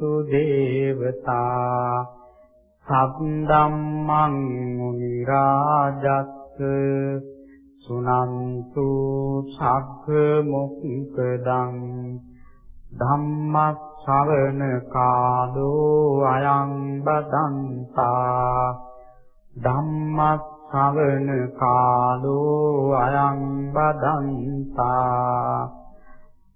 අත්‍රාගතන්තු දේවතා සද්දම්මං මුනි රාජස්ස සුනන්තු සග්ග මොක්කදං ධම්මස් ශ්‍රවණ කාලෝ අයං බදන්තා ධම්මස් ශ්‍රවණ කාලෝ අයං බදන්තා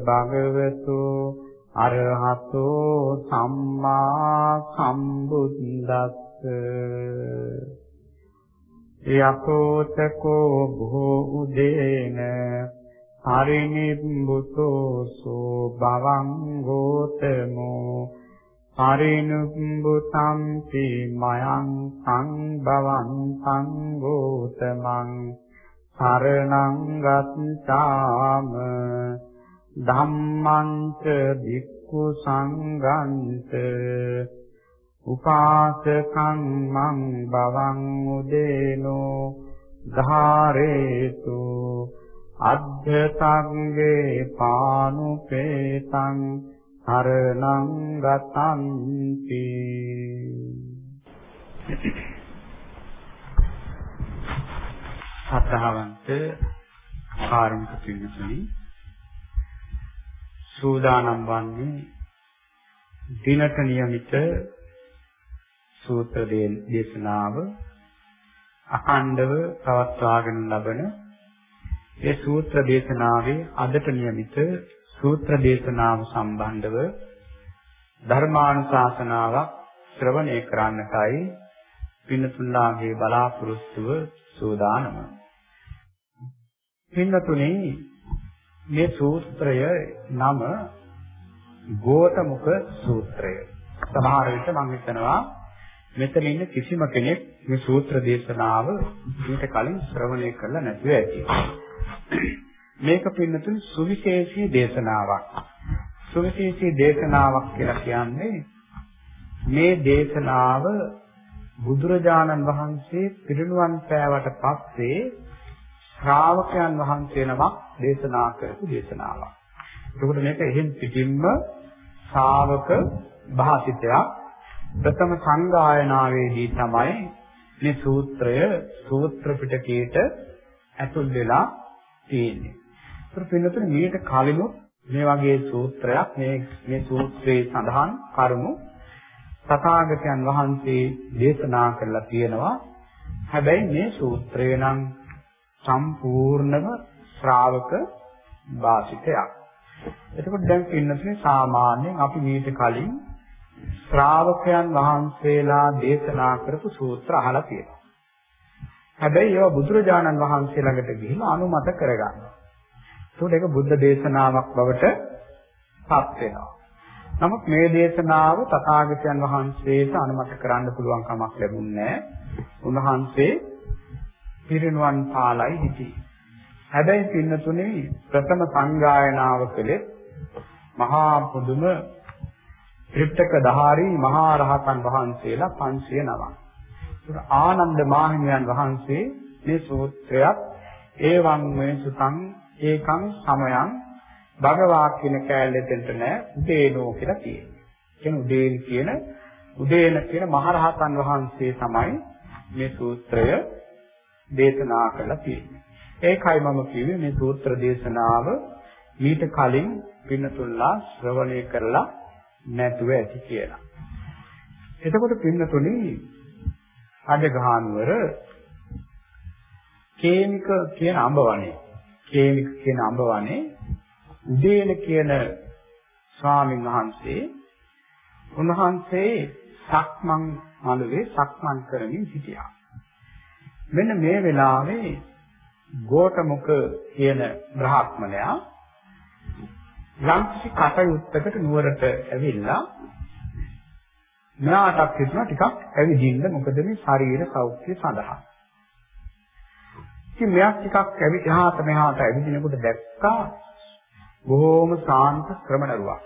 භගවතු අරහතු සම්මා සම්බුද්දස්ස. යකෝතකෝ භෝ උදේන පරිනිබ්බුතෝ සෝ භවං ගෝතමෝ. පරිනුබ්බුතං මයං සංභවං සංගෝතමං සරණං ගච්ඡාම ධම්මං ච භික්ඛු සංඝං ච උපාසකං මං භවං උදේනෝ ධාරේතු අද්ධතංගේ පානුපේතං සරණං ගතන්ති. සත්‍යවන්ත කාරුණික පින්නතුනි සූදානම් වන්නේ දිනට નિયમિત සූත්‍ර දේශනාව අඛණ්ඩව පවත්වාගෙන ලබන ඒ සූත්‍ර දේශනාවේ අදට નિયમિત සූත්‍ර දේශනාව සම්බන්ධව ධර්මානුශාසනාවක් ශ්‍රවණය කරන්නටයි පින්නතුල්ලාගේ බලාපොරොත්තුව සූදානම. පින්නතුනේ මේ සූත්‍රය නම ගෝතමුක සූත්‍රය. සමහර විට මම හිතනවා මෙතන ඉන්න කිසිම කෙනෙක් මේ සූත්‍ර දේශනාව ඊට කලින් ශ්‍රවණය කරලා නැතුව ඇති. මේක පින්නතුන් සුවිශේෂී දේශනාවක්. සුවිශේෂී දේශනාවක් කියලා කියන්නේ මේ දේශනාව බුදුරජාණන් වහන්සේ පිරිනුවන් පෑවට පස්සේ ශ්‍රාවකයන් වහන්සේ නමක් දේශනා කරපු දේශනාවක්. එතකොට මේක එහෙන් පිටින්ම ශ්‍රාවක භාෂිතයක් ප්‍රථම සංගායනාවේදී තමයි මේ සූත්‍රය සූත්‍ර පිටකයට ඇතුල් වෙලා තියෙන්නේ. ඒතර පින්නතුනේ මීට කලිනුත් මේ වගේ සූත්‍රයක් මේ මේ සූත්‍රයේ සඳහන් කරුණු තථාගතයන් වහන්සේ දේශනා කරලා තියෙනවා. හැබැයි මේ සූත්‍රය නම් සම්පූර්ණම ශ්‍රාවක වාසිකයක්. එතකොට දැන් පින්නතුනේ සාමාන්‍යයෙන් අපි මීට කලින් ශ්‍රාවකයන් වහන්සේලා දේශනා කරපු සූත්‍ර අහලා තියෙනවා. හැබැයි ඒවා බුදුරජාණන් වහන්සේ ළඟට ගිහිල්ලා අනුමත කරගන්නවා. ඒකට ඒක බුද්ධ දේශනාවක් බවට පත් වෙනවා. නමුත් මේ දේශනාව තථාගතයන් වහන්සේට අනුමත කරන්න පුළුවන් කමක් ලැබුණේ උන්වහන්සේ පිරිනුවන් පාලයි හිටියේ. හැබැයි පින්නතුනේ ප්‍රථම සංගායනාව කළේ මහා පුදුම ත්‍රිපිටක දහාරී මහා රහතන් වහන්සේලා 509. ආනන්ද මාහිමියන් වහන්සේ මේ සූත්‍රයත් ඒවං මේ සුතං ඒකං සමයං භගවා කියන කැලෙතෙන්ට නෑ උදේනෝ කියලා තියෙනවා. කියන උදේන කියන උදේන කියන මහරහතන් වහන්සේ තමයි මේ සූත්‍රය දේශනා කළා තියෙන්නේ. ඒකයි මම කිව්වේ මේ සූත්‍ර දේශනාව මීට කලින් පින්නතුල්ලා ශ්‍රවණය කරලා නැතුව ඇති කියලා. එතකොට පින්නතුනි අඩගහනුවර කේමික කියන අඹවනේ කේමික කියන අඹවනේ උදේන කියන ස්වාමීන් වහන්සේ උන්වහන්සේ සක්මන් මළුවේ සක්මන් කරමින් සිටියා. මෙන්න මේ වෙලාවේ ගෝඨමුක කියන බ්‍රාහ්මණයා යම්කිසි කටයුත්තකට නුවරට ඇවිල්ලා මෙයාටත් හිතුණා ටිකක් ඇවිදින්න මොකද මේ ශරීර සෞඛ්‍ය සඳහා. ඉතින් මෙයා ටිකක් ඇවිත් එහාට මෙහාට ඇවිදිනකොට දැක්කා බොහෝම ශාන්ත ශ්‍රමණරුවක්.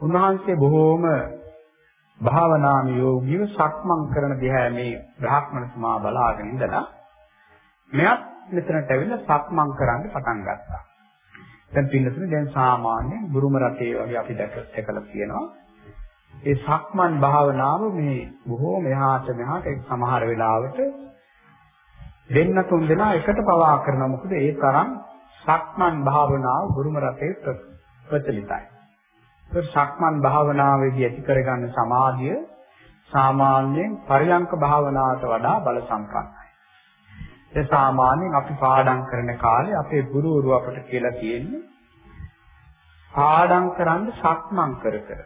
උන්වහන්සේ බොහෝම භාවනාම යෝගීව සක්මන් කරන දිහා මේ බ්‍රාහ්මණ තුමා බලාගෙන ඉඳලා මෙයත් මෙතනට ඇවිල්ලා සක්මන් කරන්න පටන් ගත්තා. දැන් පින්නතුනේ දැන් සාමාන්‍ය බුරුම රටේ වගේ අපි දැකලා තියෙනවා. ඒ සක්මන් භාවනාව මේ බොහෝ මෙහාට මෙහාට සමහර වෙලාවට දෙන්න තුන් දෙනා එකට පවා කරනවා. මොකද ඒ තරම් සක්මන් භාවනාව බුරුම රටේ ප්‍රචලිතයි. ඒ සක්මන් භාවනාවේදී ඇති කරගන්න සමාධිය සාමාන්‍යයෙන් පරියංක භාවනාවට වඩා බල සම්පන්නයි. ඒ සාමාන්‍යයෙන් අපි පාඩම් කරන කාලේ අපේ ගුරුවරු අපට කියලා තියෙන්නේ පාඩම් කරන්න සක්මන් කර කර.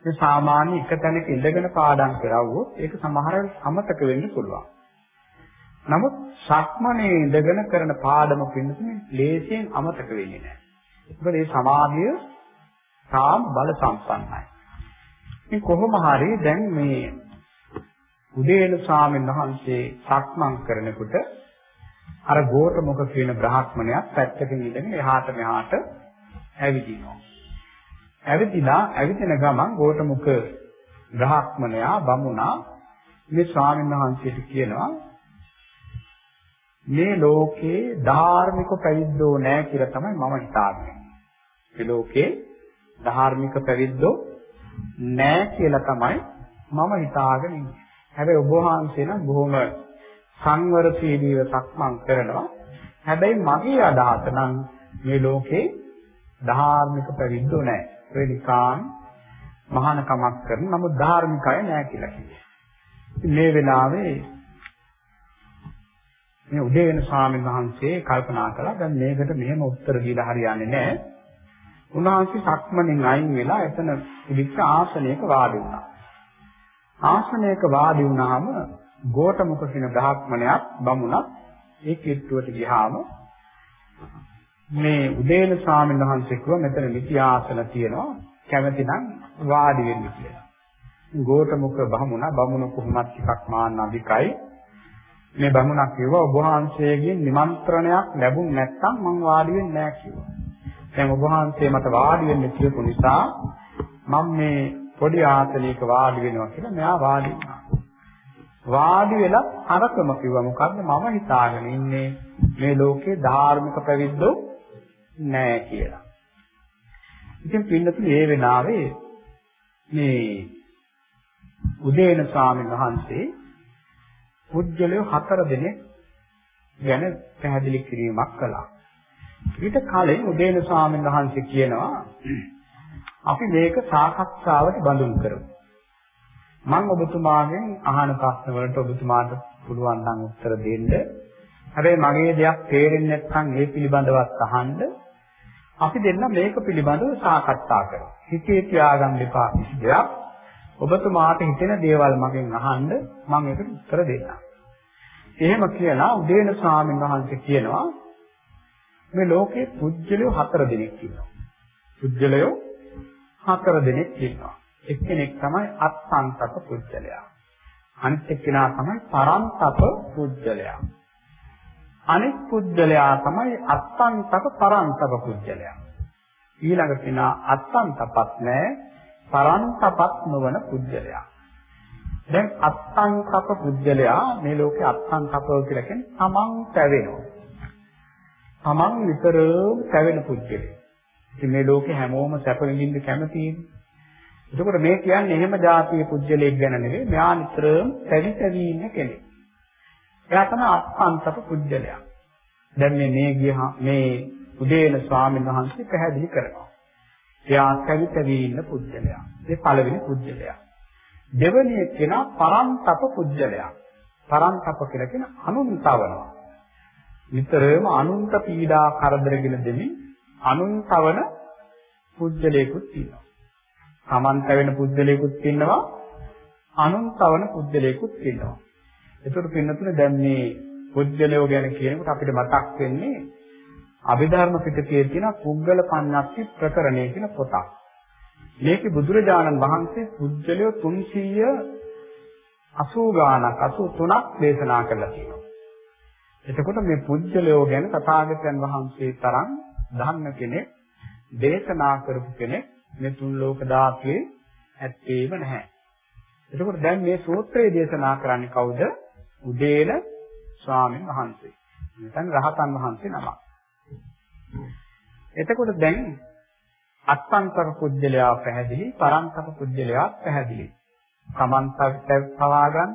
මේ සාමාන්‍ය එක තැනක ඉඳගෙන පාඩම් කරවුවොත් ඒක සමහර අමතක වෙන්න පුළුවන්. නමුත් සක්මනේ ඉඳගෙන කරන පාඩම පින්නතුනේ ලේසියෙන් අමතක වෙන්නේ නැහැ. මොකද මේ සමාධිය තාම බල සම්පන්නයි. ඉතින් කොහොම හරි දැන් මේ උදේන ස්වාමීන් වහන්සේ සක්මන් කරනකොට අර ගෝඨමුඛ කියන බ්‍රාහ්මණයා පැත්තකින් ඉඳගෙන එහාට මෙහාට ඇවිදිනවා. ඇවිදිනා ඇවිදින ගමන් ගෝඨමුඛ බ්‍රාහ්මණයා බමුණා මේ ස්වාමීන් වහන්සේට කියනවා මේ ලෝකේ ධාර්මික පැවිද්දෝ නැහැ කියලා තමයි මම හිතාන්නේ. මේ ලෝකේ ධාර්මික පැවිද්දෝ නැහැ කියලා තමයි මම හිතාගෙන ඉන්නේ. හැබැයි ඔබ වහන්සේ නම් බොහොම සංවරශීලීව සක්මන් කරනවා. හැබැයි මගේ අදහස නම් මේ ලෝකේ ධාර්මික පැවිද්දෝ නැහැ. ඒ නිකාන් මහානකමක් කරන නමුත් ධාර්මිකය නැහැ කියලා කියනවා. මේ වෙලාවේ මේ උදේන ස්වාමීන් වහන්සේ කල්පනා කළා දැන් මේකට මෙහෙම උත්තර දීලා හරියන්නේ නැහැ. උන්වහන්සේ සක්මණෙන් අයින් වෙලා එතන ඉලිච්ච ආසනයක වාඩි වුණා. ආසනයක වාඩි වුණාම ගෝඨමුඛ කියන බ්‍රාහ්මණයක් බමුණක් ඒ කිට්ටුවට ගියාම මේ උදේන ස්වාමීන් වහන්සේ කිව්වා මෙතන නිති ආසන තියෙනවා කැමති නම් වාඩි වෙන්න කියලා. ගෝඨමුඛ බමුණ බමුණ කොහොමත් ටිකක් මාන්න අධිකයි. මේ බමුණක් කිව්වා ඔබ වහන්සේගෙන් නිමන්ත්‍රණයක් ලැබුණ නැත්නම් මම වාඩි වෙන්නේ නැහැ කිව්වා. දැන් ඔබ වහන්සේ මට වාඩි වෙන්න කියපු නිසා මම මේ පොඩි ආසනයක වාඩි වෙනවා කියලා මෙයා වාඩි වුණා. වාඩි වෙලා අරකම කිව්වා මොකද්ද මම හිතාගෙන ඉන්නේ මේ ලෝකේ ධාර්මික පැවිද්දෝ නැහැ කියලා. ඉතින් පින්නතුනි මේ වෙනාවේ මේ උදේන ස්වාමීන් වහන්සේ පුජ්‍යලය හතර දෙනෙක් ගැන පැහැදිලි කිරීමක් කළා. ඊට කලින් උදේන ස්වාමීන් වහන්සේ කියනවා අපි මේක සාකච්ඡාවට බඳුන් කරමු. මම ඔබතුමාගෙන් අහන ප්‍රශ්න වලට ඔබතුමාට පුළුවන් නම් උත්තර දෙන්න. හැබැයි මගේ දෙයක් තේරෙන්නේ නැත්නම් ඒ පිළිබඳවත් අහන්න. අපි දෙන්න මේක පිළිබඳව සාකච්ඡා කරමු. හිතේ තියාගන්න එපා කිසි දෙයක්. ඔබතුමාට හිතෙන දේවල් මගෙන් අහන්න මම ඒකට උත්තර දෙන්නම්. එහෙම කියලා උදේන ස්වාමීන් වහන්සේ කියනවා මේ ලෝකේ පුජ්‍යලයෝ හතර දෙනෙක් ඉන්නවා. පුජ්‍යලයෝ හතර දෙනෙක් ඉන්නවා. එක්කෙනෙක් තමයි අත්සංතක පුජ්‍යලයා. අනිත් එක්කෙනා තමයි පරන්තප පුජ්‍යලයා. අනිත් පුජ්‍යලයා තමයි අත්සංතක පරන්තප පුජ්‍යලයා. ඊළඟ කෙනා අත්සංතපත් නැහැ පරන්තපත් නොවන පුජ්‍යලයා. දැන් අත්සංතප පුජ්‍යලයා මේ ලෝකේ අත්සංතප කියලා කියන්නේ තමන් පැවෙනවා. තමන් විතරම පැවෙන පුජ්‍යලයා. ඉතින් මේ ලෝකේ හැමෝම සැප විඳින්න කැමතියි. එතකොට මේ කියන්නේ එහෙම જાතිය පුජ්‍යලයක් ගැන නෙවෙයි. මෙයා නිතරම පැවි පැවි ඉන්න කෙනෙක්. එයා තමයි අත්පන්තක පුජ්‍යලයා. දැන් මේ මේ ගිය මේ උදේන ස්වාමීන් වහන්සේ පැහැදිලි කරනවා. එයා පැවි පැවි ඉන්න පුජ්‍යලයා. ඒ පළවෙනි පුජ්‍යලයා. දෙවෙනි කෙනා පරන්තප පුජ්‍යලයා. පරන්තප කියලා කියන අනුන්තවනවා. නිතරම අනුන්ට පීඩා කරදරගෙන දෙමින් අනුන්තවන පුජ්‍යලයකුත් තියෙනවා. සමන්ත වෙන පුද්දලයකුත් ඉන්නවා අනුන්තවන පුද්දලයකුත් ඉන්නවා. ඒකට පින්නතුනේ දැන් මේ පුජ්‍යලයෝ ගැන කියනකොට අපිට මතක් වෙන්නේ අභිධර්ම පිටකයේ තියෙන පුද්ගල පඤ්ඤාක්ති ප්‍රකරණය කියන පොතක්. මේකේ බුදුරජාණන් වහන්සේ පුජ්‍යලයෝ 380 ගානක් 83ක් දේශනා කළා තියෙනවා. එතකොට මේ පුජ්‍යලයෝ ගැන තථාගතයන් වහන්සේ තරම් ධර්ම කෙනෙක් දේශනා කරපු කෙනෙක් මේ තුන් ලෝක ධාතුවේ ඇත්තේම නැහැ. එතකොට දැන් මේ සූත්‍රය දේශනා කරන්නේ කවුද? උදේන ස්වාමීන් වහන්සේ. නැත්නම් රහතන් වහන්සේ නමක්. එතකොට දැන් අත්තන්තර පුජ්‍යලයා පැහැදිලි, පරන්තර පුජ්‍යලයා පැහැදිලි. සමන්තව පවා ගන්න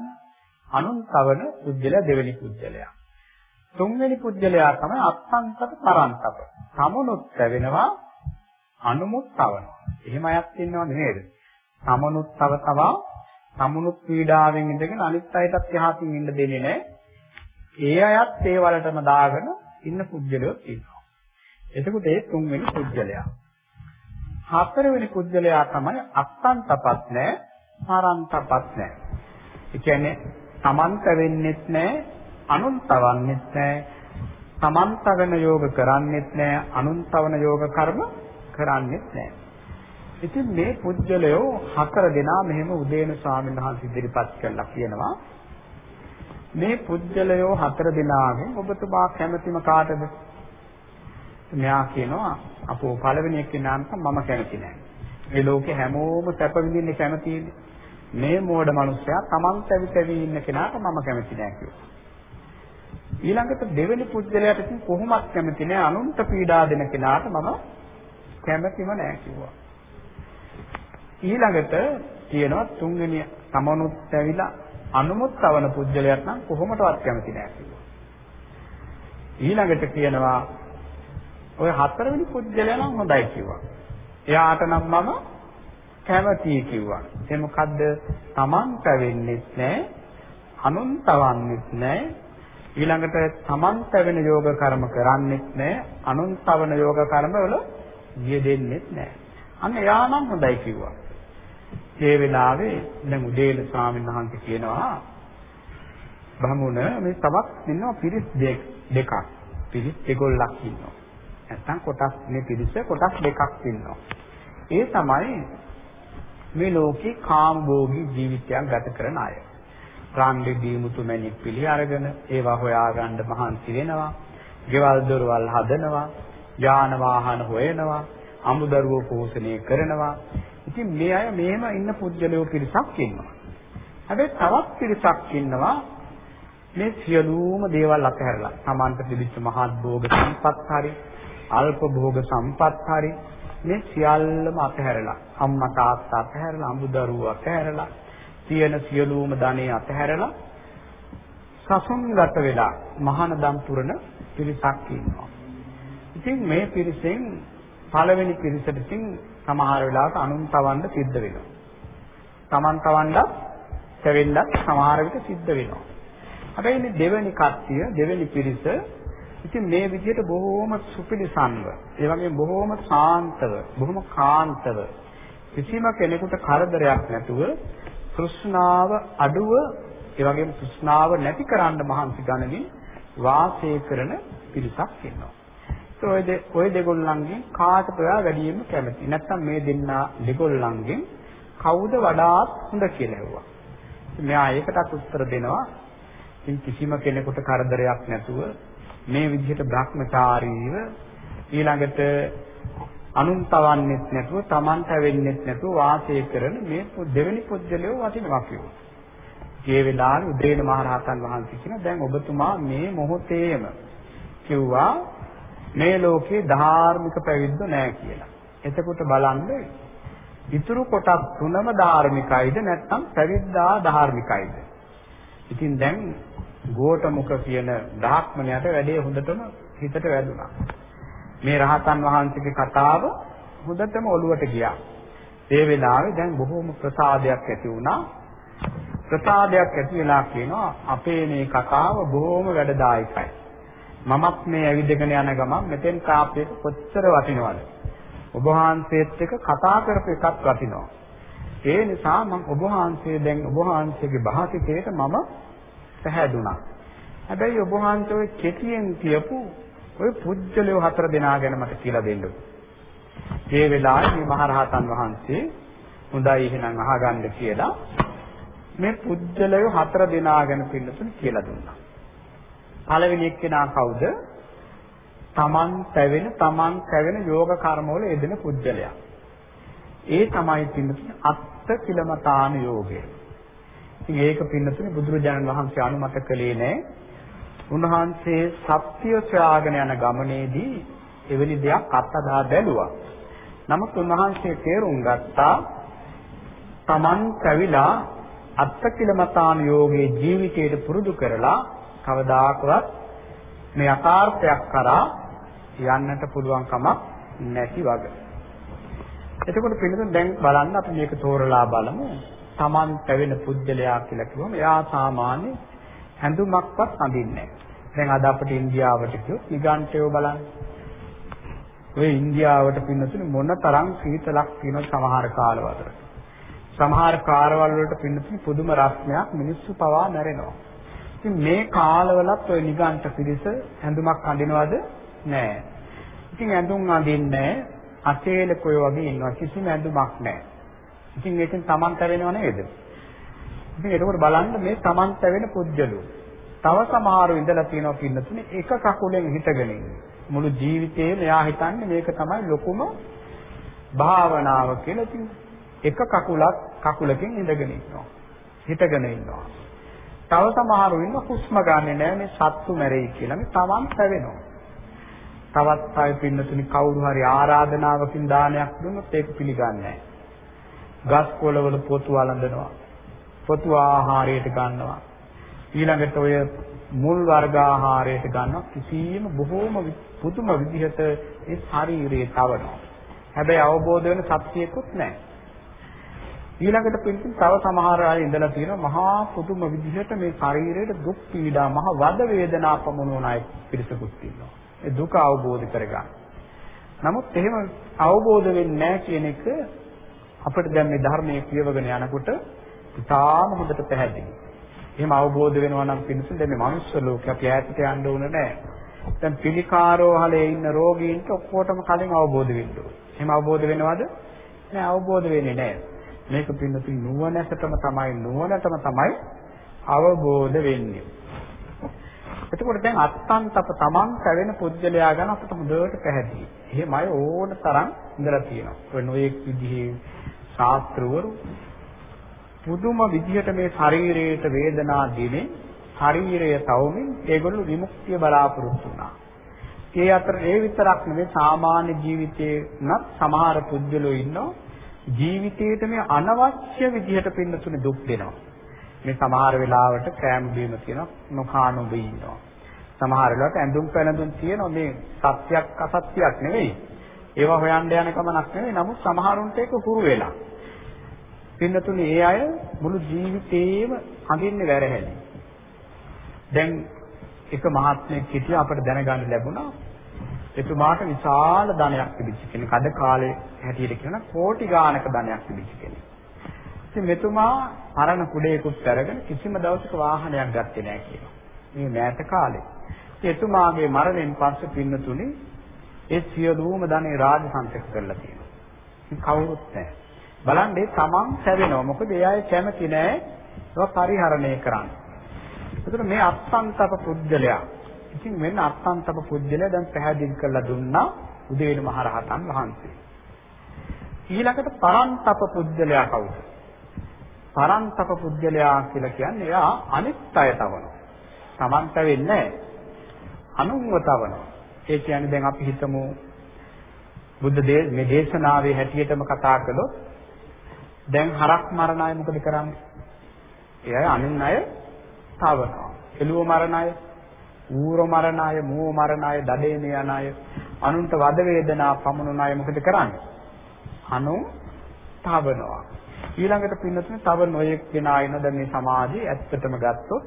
අනුන්තවන පුජ්‍යලයා දෙවෙනි පුජ්‍යලයා. තුන්වෙනි පුජ්‍යලයා තමයි අත්තන්තර පරන්තප. සමුනුත් වෙනවා අනුමුත් තවනවා. එහෙම අයත් ඉන්නව නේද? සමුනුත් තව තවා සමුනුත් පීඩාවෙන් ඉඳගෙන අනිත් අයටත් යහතින් ඉන්න දෙන්නේ නැහැ. ඒ අයත් ඒ වලටම දාගෙන ඉන්න පුජ්‍යලයෝ ඉන්නවා. එතකොට ඒ තුන්වෙනි පුජ්‍යලයා. හතරවෙනි පුජ්‍යලයා තමයි අත්තන්තපත් නැහැ, පරන්තපත් නැහැ. ඒ කියන්නේ තමන්ත වෙන්නෙත් නැහැ, අනුන්තවන්නෙත් නැහැ. තමන්තවන යෝග කරන්නෙත් නැහැ, අනුන්තවන යෝග කර්ම කරන්නෙත් නැහැ. ඉතින් මේ පුජ්‍යලයෝ හතර දෙනා මෙහෙම උදේන ස්වාමීන් වහන්සේ ඉදිරිපත් කළා කියනවා මේ පුජ්‍යලයෝ හතර දෙනාගෙන් ඔබතුමා කැමතිම කාටද? මෙයා කියනවා අපෝ පළවෙනි එක්කෙනාට මම කැමති නැහැ. මේ ලෝකේ හැමෝම සැප විඳින්න කැමතිනේ. මේ මෝඩ මිනිස්සයා Taman තැවි තැවි ඉන්න කෙනාට මම කැමති නැහැ කිව්වා. ඊළඟට දෙවෙනි පුජ්‍යලයට ඉතින් කොහොමත් කැමති නැහැ අනුන්ට පීඩා දෙන කෙනාට මම කැමතිම නැහැ කිව්වා. ඊළඟට කියනවා තුන්වෙනි තමනුත් ඇවිලා අනුමුත් තවන පුජ්‍යලයක් නම් කොහොමදවත් කැමති නැහැ කිව්වා. ඊළඟට කියනවා ඔය හතරවෙනි පුජ්‍යලයා නම් හොඳයි කිව්වා. එයාට නම් මම කැමතියි කිව්වා. ඒ මොකද්ද? Taman පැවෙන්නෙත් නැහැ, අනුන් තවන්නෙත් නැහැ. ඊළඟට Taman පැවෙන යෝග කර්ම කරන්නෙත් නැහැ, අනුන් තවන යෝග කර්ම වල යෙදෙන්නෙත් නැහැ. අන්න එයා නම් හොඳයි කිව්වා. ඒ වෙලාවේ දැන් උදේල ස්වාමීන් වහන්සේ කියනවා බමුණ මේ තවත් ඉන්නවා පිරිස් දෙකක්. පිරිස් දෙගොල්ලක් ඉන්නවා. නැත්තම් කොටස් මේ පිරිස කොටස් දෙකක් ඉන්නවා. ඒ තමයි මේ ලෝකේ කාමභෝගී ජීවිතයක් ගත කරන අය. රාන්දේ දීමුතු මැණික් පිළි අරගෙන ඒවා හොයාගන්න මහන්සි වෙනවා. ගෙවල් දොරවල් හදනවා. යාන වාහන හොයනවා. අමුදරුවෝ පෝෂණය කරනවා. ඉතින් මේ අය මෙහෙම ඉන්න පුද්ගලයෝ පිරිසක් ඉන්නවා. හැබැයි තවත් පිරිසක් ඉන්නවා මේ සියලුම දේවල් අතහැරලා සමාන්ත පිළිච්ච මහත් භෝග සම්පත් හරි අල්ප භෝග සම්පත් හරි මේ සියල්ලම අතහැරලා අම්මා තාත්තා අතහැරලා අමුදරුවෝ අතහැරලා තියෙන සියලුම ධනෙ අතහැරලා සසුන්ගත වෙලා මහානදම් පුරන පිරිසක් ඉන්නවා. ඉතින් මේ පිරිසෙන් පළවෙනි පිරිසට ඉතින් සමහර වෙලාවට අනුන් තවන්න සිද්ධ වෙනවා. Taman තවන්න තැවෙන්න සමහර විට සිද්ධ වෙනවා. හැබැයි මේ දෙවෙනි කට්ටිය දෙවෙනි පිරිස ඉතින් මේ විදිහට බොහෝම සුපිලිසන්ව ඒ වගේම බොහෝම සාන්තව බොහොම කාන්තව කිසිම කෙනෙකුට කරදරයක් නැතුව තෘෂ්ණාව අඩුව ඒ වගේම තෘෂ්ණාව නැති කරන්න මහන්සි ගන්නමින් වාසය කරන පිරිසක් ඉන්නවා. ඔය දෙ ඔය දෙගොල්ලන්ගෙන් කාටද ඔයා වැඩියෙන්ම කැමති? නැත්නම් මේ දෙන්නා දෙගොල්ලන්ගෙන් කවුද වඩාත් හොඳ කියලා ඇහුවා. මෙයා ඒකටත් උත්තර දෙනවා. ඉතින් කිසිම කෙනෙකුට කරදරයක් නැතුව මේ විදිහට භ්‍රමචාරීව ඊළඟට අනුන් තවන්නෙත් නැතුව Tamanට වෙන්නෙත් නැතුව වාසය කරන මේ දෙවෙනි පුද්ගලයෝ වටිනවා කිව්වා. ඒ වෙලාවේ උදේන මහරහතන් වහන්සේ කියන දැන් ඔබතුමා මේ මොහොතේම කිව්වා මේ ලෝකේ ධාර්මික පැවිද්ද නැහැ කියලා. එතකොට බලන්න ඉතුරු කොටස් තුනම ධාර්මිකයිද නැත්නම් පැවිද්දා ධාර්මිකයිද? ඉතින් දැන් ගෝඨමුඛ කියන බ්‍රාහ්මණයාට වැඩේ හොඳටම හිතට වැදුනා. මේ රහතන් වහන්සේගේ කතාව හොඳටම ඔළුවට ගියා. ඒ වෙලාවේ දැන් බොහෝම ප්‍රසාදයක් ඇති වුණා. ප්‍රසාදයක් ඇති වෙලා කියනවා අපේ මේ කතාව බොහෝම වැඩදායකයි. මමත් මේ ඇවිදගෙන යන ගමන් මෙතෙන් කාප්පයක කොච්චර වටිනවද? ඔබ වහන්සේත් එක්ක කතා කරපු එකක් වටිනවා. ඒ නිසා මම ඔබ වහන්සේ දැන් ඔබ වහන්සේගේ භාෂිතයට මම පැහැදුනා. හැබැයි ඔබ වහන්සේ ඔය කෙටියෙන් කියපු ඔය පුජ්‍යලයෝ හතර දෙනා ගැන මට කියලා දෙන්න. මේ වෙලාවේ මේ මහරහතන් වහන්සේ හොඳයි එහෙනම් අහගන්න කියලා මේ පුජ්‍යලයෝ හතර දෙනා ගැන පින්නතුන් කියලා දුන්නා. පළවෙනි එක්කෙනා කවුද? තමන් පැවෙන තමන් පැවෙන යෝග කර්මවල යෙදෙන පුජ්‍යලයා. ඒ තමයි පින්නතුන් අත්ත කිලමතාන යෝගය. ඉතින් ඒක පින්නතුනේ බුදුරජාණන් වහන්සේ අනුමත කළේ නෑ. උන්වහන්සේ සත්‍ය සොයාගෙන යන ගමනේදී එවැනි දෙයක් අත්දැක බැලුවා. නමුත් උන්වහන්සේ තේරුම් ගත්තා තමන් කැවිලා අත්තකිලමතාන යෝගයේ ජීවිතයට පුරුදු කරලා කවදාකවත් මේ යථාර්ථයක් කරා යන්නට පුළුවන් කමක් නැති වගේ. එතකොට පිළිතුරු දැන් බලන්න අපි මේක තෝරලා බලමු. Taman පැවෙන පුද්ගලයා කියලා කිව්වම එයා සාමාන්‍ය හැඳුමක්වත් අඳින්නේ දැන් අද අපිට ඉන්දියාවට කිව්වොත් නිගන්ඨයෝ බලන්න. ඔය ඉන්දියාවට පින්නතුනේ මොන තරම් සීතලක් තියෙනවද සමහර කාලවල. සමහර කාර්යවල වලට පින්නතුනේ පුදුම රස්නයක් මිනිස්සු පවා මැරෙනවා. ඉතින් මේ කාලවලත් ඔය නිගන්ඨ පිරිස හැඳුමක් අඳිනවද? නෑ. ඉතින් ඇඳුම් අඳින්නේ අසේලකෝ වගේ ඉන්නවා කිසිම ඇඳුමක් නෑ. ඉතින් ඒකෙන් තමන්ට වෙනව නේද? ඉතින් ඒකෝට බලන්න මේ තමන්ට වෙන පුජ්‍යලු. තව සමහරව ඉඳලා තියෙනවා පින්නතුනේ එක කකුලෙන් හිටගෙන මුළු ජීවිතේම එයා හිතන්නේ මේක තමයි ලොකුම භාවනාව කියලා ඉතින් එක කකුලක් කකුලකින් ඉඳගෙන ඉන්නවා. හිටගෙන ඉන්නවා. තව සමහරව ඉන්න හුස්ම ගන්නෙ නෑ මේ සත්තු මැරෙයි කියලා මේ තමන් පැවෙනවා. තවත් අය පින්නතුනි කවුරු හරි ආරාධනාවකින් දානයක් දුන්නොත් ඒක පිළිගන්නේ නැහැ. ගස් කොළවල පොතු වළඳනවා. පොතු ආහාරයට ගන්නවා. ඊළඟට ඔය මුල් වර්ග ආහාරයට ගන්නවා කිසියම් බොහෝම පුදුම විදිහට ඒ ශරීරයේ තවනවා. හැබැයි අවබෝධ වෙන සත්‍යයකුත් නැහැ. ඊළඟට පිටින් තව සමහර අය ඉඳලා තියෙනවා මහා පුදුම විදිහට මේ ශරීරයට දුක් පීඩා මහ වද වේදනා පමුණුවන අය පිරිසකුත් ඉන්නවා. ඒ දුක අවබෝධ කරගන්න. නමුත් එහෙම අවබෝධ වෙන්නේ නැහැ කියන එක අපිට දැන් මේ ධර්මයේ කියවගෙන යනකොට ඉතාම හොඳට පැහැදිලි. එහෙම අවබෝධ වෙනවා නම් පිණිස දැන් මේ මනුස්ස ලෝකේ අපි ඈතට යන්න ඕන නැහැ. දැන් පිළිකාරෝහලේ ඉන්න රෝගීන්ට ඔක්කොටම කලින් අවබෝධ වෙන්න ඕන. එහෙම අවබෝධ වෙනවද? නෑ අවබෝධ වෙන්නේ නෑ. මේක පින්නතුන් නුවණැසටම තමයි නුවණටම තමයි අවබෝධ වෙන්නේ. එතකොට දැන් අත්තන්තප තමන් කැවෙන පුජ්‍යලයා ගැන අපිට හොඳට පැහැදිලි. එහෙමයි ඕන තරම් ඉඳලා තියෙනවා. ඔය නොයෙක් විදිහේ ශාස්ත්‍රවරු පුදුම විදිහට මේ ශරීරයට වේදනා දෙමින් ශරීරය තවමින් ඒගොල්ලෝ විමුක්තිය බලාපොරොත්තු වුණා. ඒ අතර ඒ විතරක් නෙවෙයි සාමාන්‍ය ජීවිතේ නත් සමහර පුද්ගලෝ ඉන්නවා ජීවිතේට මේ අනවශ්‍ය විදිහට පින්නතුනේ දුක් දෙනවා. මේ සමහර වෙලාවට කෑම බීම කියන නොකානොබ ඉන්නවා. සමහර වෙලාවට ඇඳුම් පැළඳුම් තියෙනවා මේ සත්‍යක් අසත්‍යක් නෙවෙයි. ඒවා හොයන්න යන කමක් නෙවෙයි. නමුත් සමහරුන්ට ඒක හුරු වෙලා. පින්නතුනේ ඒ අය මුළු ජීවිතේම හඳින්නේ වැරහැලි. දැන් එක මහත්මයෙක් හිටියා අපිට දැනගන්න ලැබුණා. එතුමාට විශාල ධනයක් තිබිච්ච කෙනෙක්. අද කාලේ හැටියට කියන කෝටි ගාණක ධනයක් තිබිච්ච කෙනෙක්. ඉතින් මෙතුමා පරණ කුඩේකුත් අරගෙන කිසිම දවසක වාහනයක් ගත්තේ නැහැ කියනවා. මේ මෑත කාලේ. එතුමාගේ මරණයෙන් පස්සේ පින්නතුනේ ඒ සියලුම ධනෙ රාජසන්තක කරලා තියෙනවා. ඉතින් කවුරුත් නැහැ. බලන්න ඒ තමන් සැවෙනවා. මොකද ඒ අය කැමති නැහැ ඒවා පරිහරණය කරන්න. ඒතර මේ අත්තන්තප පුද්ගලයා. ඉතින් මෙන්න අත්තන්තප පුද්ගලයා දැන් පැහැදිලි කරලා දුන්නා උදේන මහරහතන් වහන්සේ. ඊළඟට පරන්තප පුද්ගලයා කවුද? පරන්තප පුද්ගලයා කියලා කියන්නේ එයා අනිත් අය තවනවා. තමන්ට වෙන්නේ නැහැ. අනුන්ව තවනවා. ඒ කියන්නේ දැන් අපි හිතමු බුද්ධ මේ දේශනාවේ හැටියටම කතා කළොත් දැන් හරක් මරණ අය මොකද කරන්නේ? ඒ අය අනින් අය තවනවා. එළුව මරණ අය, ඌර මරණ අය, මූව මරණ අය, දඩේන යන අය, අනුන්ට වද වේදනා පමුණුන අය මොකද කරන්නේ? අනු තවනවා. ඊළඟට පින්නතුනේ තව නොයෙක් දෙනා ඉන දැන් මේ සමාජයේ ඇත්තටම ගත්තොත්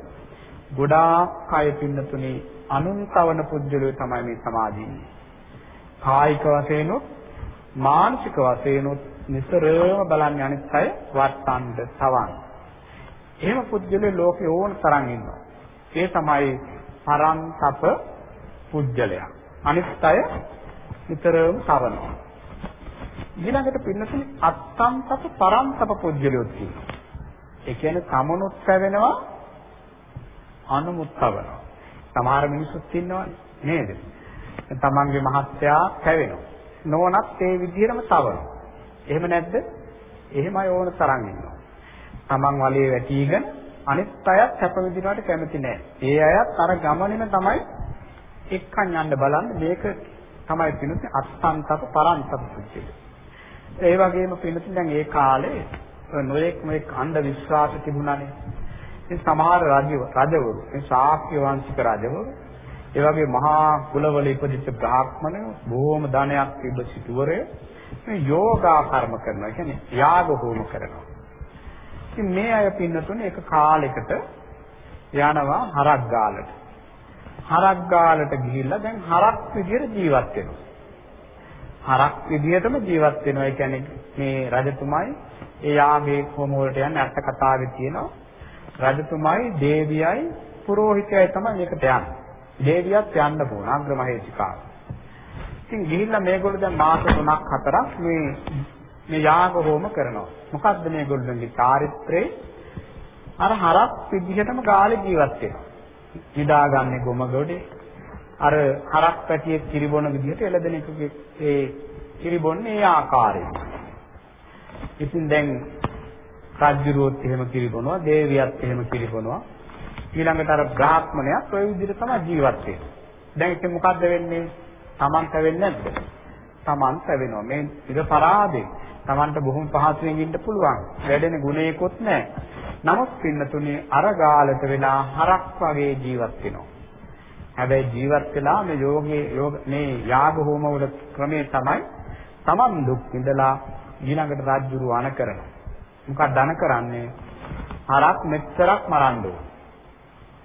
ගොඩාක් අය පින්නතුනේ අනුන් තවන පුද්ගලයෝ තමයි මේ සමාජයේ. කායික වශයෙන් මානසික වශයෙන් නිතරම බලන්නේ අනිත් අය වර්තන්ද තවන්. එහෙම පුද්ගලයෝ ලෝකේ ඕන තරම් ඉන්නවා. ඒ තමයි පරන්තප පුජ්‍යලයක්. අනිත් අය නිතරම සරනවා. ඊළඟට පින්නතුනි අත්තන්තප පරන්තප පුජ්‍යලියොත් තියෙනවා. ඒ කියන්නේ සමනුත් පැවෙනවා අනුමුත් පවනවා. සමහර මිනිස්සුත් ඉන්නවනේ නේද? තමන්ගේ මහත්යා පැවෙනවා. නෝනත් ඒ විදිහටම තවනවා. එහෙම නැද්ද? එහෙමයි ඕන තරම් ඉන්නවා. තමන් වලේ වැටිගෙන අනිත් අයත් සැප විඳිනවට කැමති නැහැ. ඒ අයත් අර ගමනේම තමයි එක්කන් යන්න බලන්නේ මේක තමයි පිණුත් අත්තන්තප පරන්තප සුද්ධිය. ඒ වගේම පිණුත් දැන් ඒ කාලේ නොයෙක් මේක අන්ධ විශ්වාස තිබුණානේ. ඉතින් සමහර රජව රජවරු ඒ ශාක්‍ය වංශික රජවරු ඒ වගේ මහා කුලවල ඉපදිච්ච බ්‍රාහ්මණයෝ බොහෝම ධනයක් තිබ්බ සිටුවරය මේ යෝගා කර්ම කරනවා. කියන්නේ යාග හෝම කරනවා. ඉතින් මේ අය පින්නතුනේ එක කාලයකට යනවා හරක් ගාලට. හරක් ගාලට ගිහිල්ලා දැන් හරක් විදියට ජීවත් වෙනවා. හරක් විදියටම ජීවත් වෙනවා. ඒ කියන්නේ මේ රජතුමයි ඒ යාගේ කොම වලට යන්නේ අට කතාවේ තියෙනවා. රජතුමයි දේවියයි පුරোহিতයයි තමයි මේකට යන්නේ. දේවියත් යන්න ඕන අග්‍රමහේසිකාව. ඉතින් ගිහිල්ලා මේගොල්ලෝ දැන් මාස 3ක් 4ක් මේ මේ යාග හෝම කරනවා. මොකද්ද මේගොල්ලන්ගේ චාරිත්‍රේ? අර හරක් විදිහටම ගාලේ ජීවත් වෙනවා. නිදාගන්නේ ගොම ගොඩේ. අර හරක් පැටියෙක් කිරිබොන විදිහට එළදෙනෙකුගේ ඒ කිරිබොන්නේ ඒ ආකාරයෙන්. ඉතින් දැන් රාජ්‍යරුවොත් එහෙම කිරිබොනවා, දේවියත් එහෙම කිරිබොනවා. ඊළඟට අර බ්‍රාහ්මණයත් ওই විදිහට තමයි ජීවත් වෙන්නේ. දැන් ඉතින් මොකද්ද වෙන්නේ? Taman පැවෙන්නේ නැද්ද? Taman පැවෙනවා. මේ ඉරපරාදේ. Tamanට බොහොම පහසුවෙන් ඉන්න පුළුවන්. වැඩෙන ගුණයකොත් නැහැ. නමුත් පින්නතුනේ අර ගාලට වෙලා හරක් වගේ ජීවත් වෙනවා. හැබැයි ජීවත් වෙලා මේ යෝගයේ යෝග මේ යාග හෝම වල ක්‍රමේ තමයි Taman දුක් විඳලා ඊළඟට රාජ්‍යරු අන කරනවා. මොකක්ද අන කරන්නේ? හරක් මෙච්චරක් මරන්න ඕන.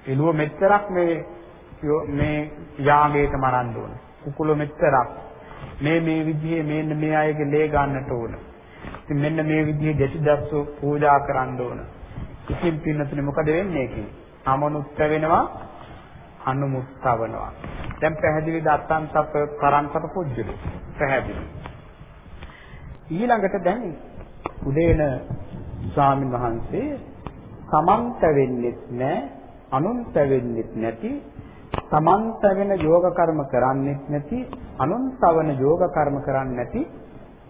එළුව මෙච්චරක් මේ මේ යාගයට මරන්න ඕන. කුකුල මෙච්චරක්. මේ මේ විදිහේ මෙන්න මේ අයගේ ලේ ගන්නට ඕන. ඉතින් මෙන්න මේ විදිහේ දෙසිදස්සෝ පූජා කරන්න ඕන. ඉතින් පින්නතුනේ මොකද වෙන්නේ කි? අමනුත්ත වෙනවා අනුමුත්තවනවා. දැන් පැහැදිලි දත්තන්තප කරන්තප පුජ්ජලු. පැහැදිලි. ඊළඟට දැන් උදේන ස්වාමීන් වහන්සේ සමන්ත වෙන්නෙත් නැහැ අනුන්ත වෙන්නෙත් නැති තමන්ත වෙන යෝග කර්ම කරන්නෙත් නැති අනුන්තවන යෝග කර්ම කරන්නේ නැති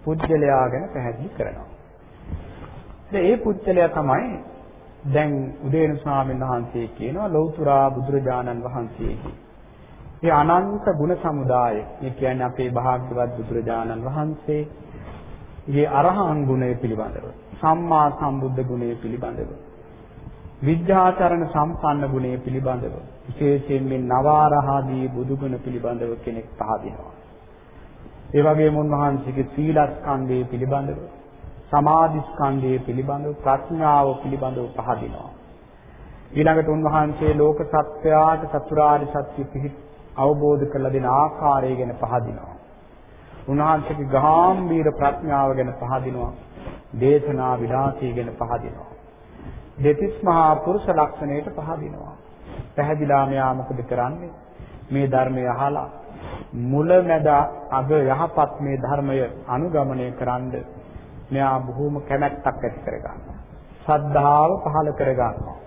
පුජ්‍යලයා ගැන පැහැදිලි කරනවා. දැන් ඒ පුජ්‍යලයා තමයි දැන් උදේන ස්වාමීන් වහන්සේ කියනවා ලෞතුරා බුදුරජාණන් වහන්සේගේ. මේ අනන්ත ගුණ සමුදාය. ඒ කියන්නේ අපේ භාග්‍යවත් බුදුරජාණන් වහන්සේ ගේ අරහං ගුණය පිළිබඳව, සම්මා සම්බුද්ධ ගුණය පිළිබඳව, විද්‍යාචරණ සම්පන්න ගුණය පිළිබඳව විශේෂයෙන් මේ නවාරහාදී බුදුගුණ පිළිබඳව කෙනෙක් පහදිනවා. ඒ වගේම උන්වහන්සේගේ සීලස්කන්ධය පිළිබඳව සමාධිස්කන්ධය පිළිබඳව ප්‍රඥාව පිළිබඳව පහදිනවා. ඊළඟට උන්වහන්සේ ලෝක සත්‍යයට චතුරාර්ය සත්‍ය පිහිට අවබෝධ කරලා දෙන ආකාරය ගැන පහදිනවා. උන්වහන්සේගේ ගාම්භීර ප්‍රඥාව ගැන පහදිනවා. දේශනා විලාසය ගැන පහදිනවා. දෙතිස් මහා පුරුෂ ලක්ෂණයට පහදිනවා. පැහැදිලා මෙයා මොකද කරන්නේ? මේ ධර්මය අහලා මුල මැද අග යහපත් මේ ධර්මය අනුගමනය කරන්ද මෙයා බොහෝම කැමැත්තක් ඇති කරගන්නවා. ශ්‍රද්ධාව පහළ කරගන්නවා.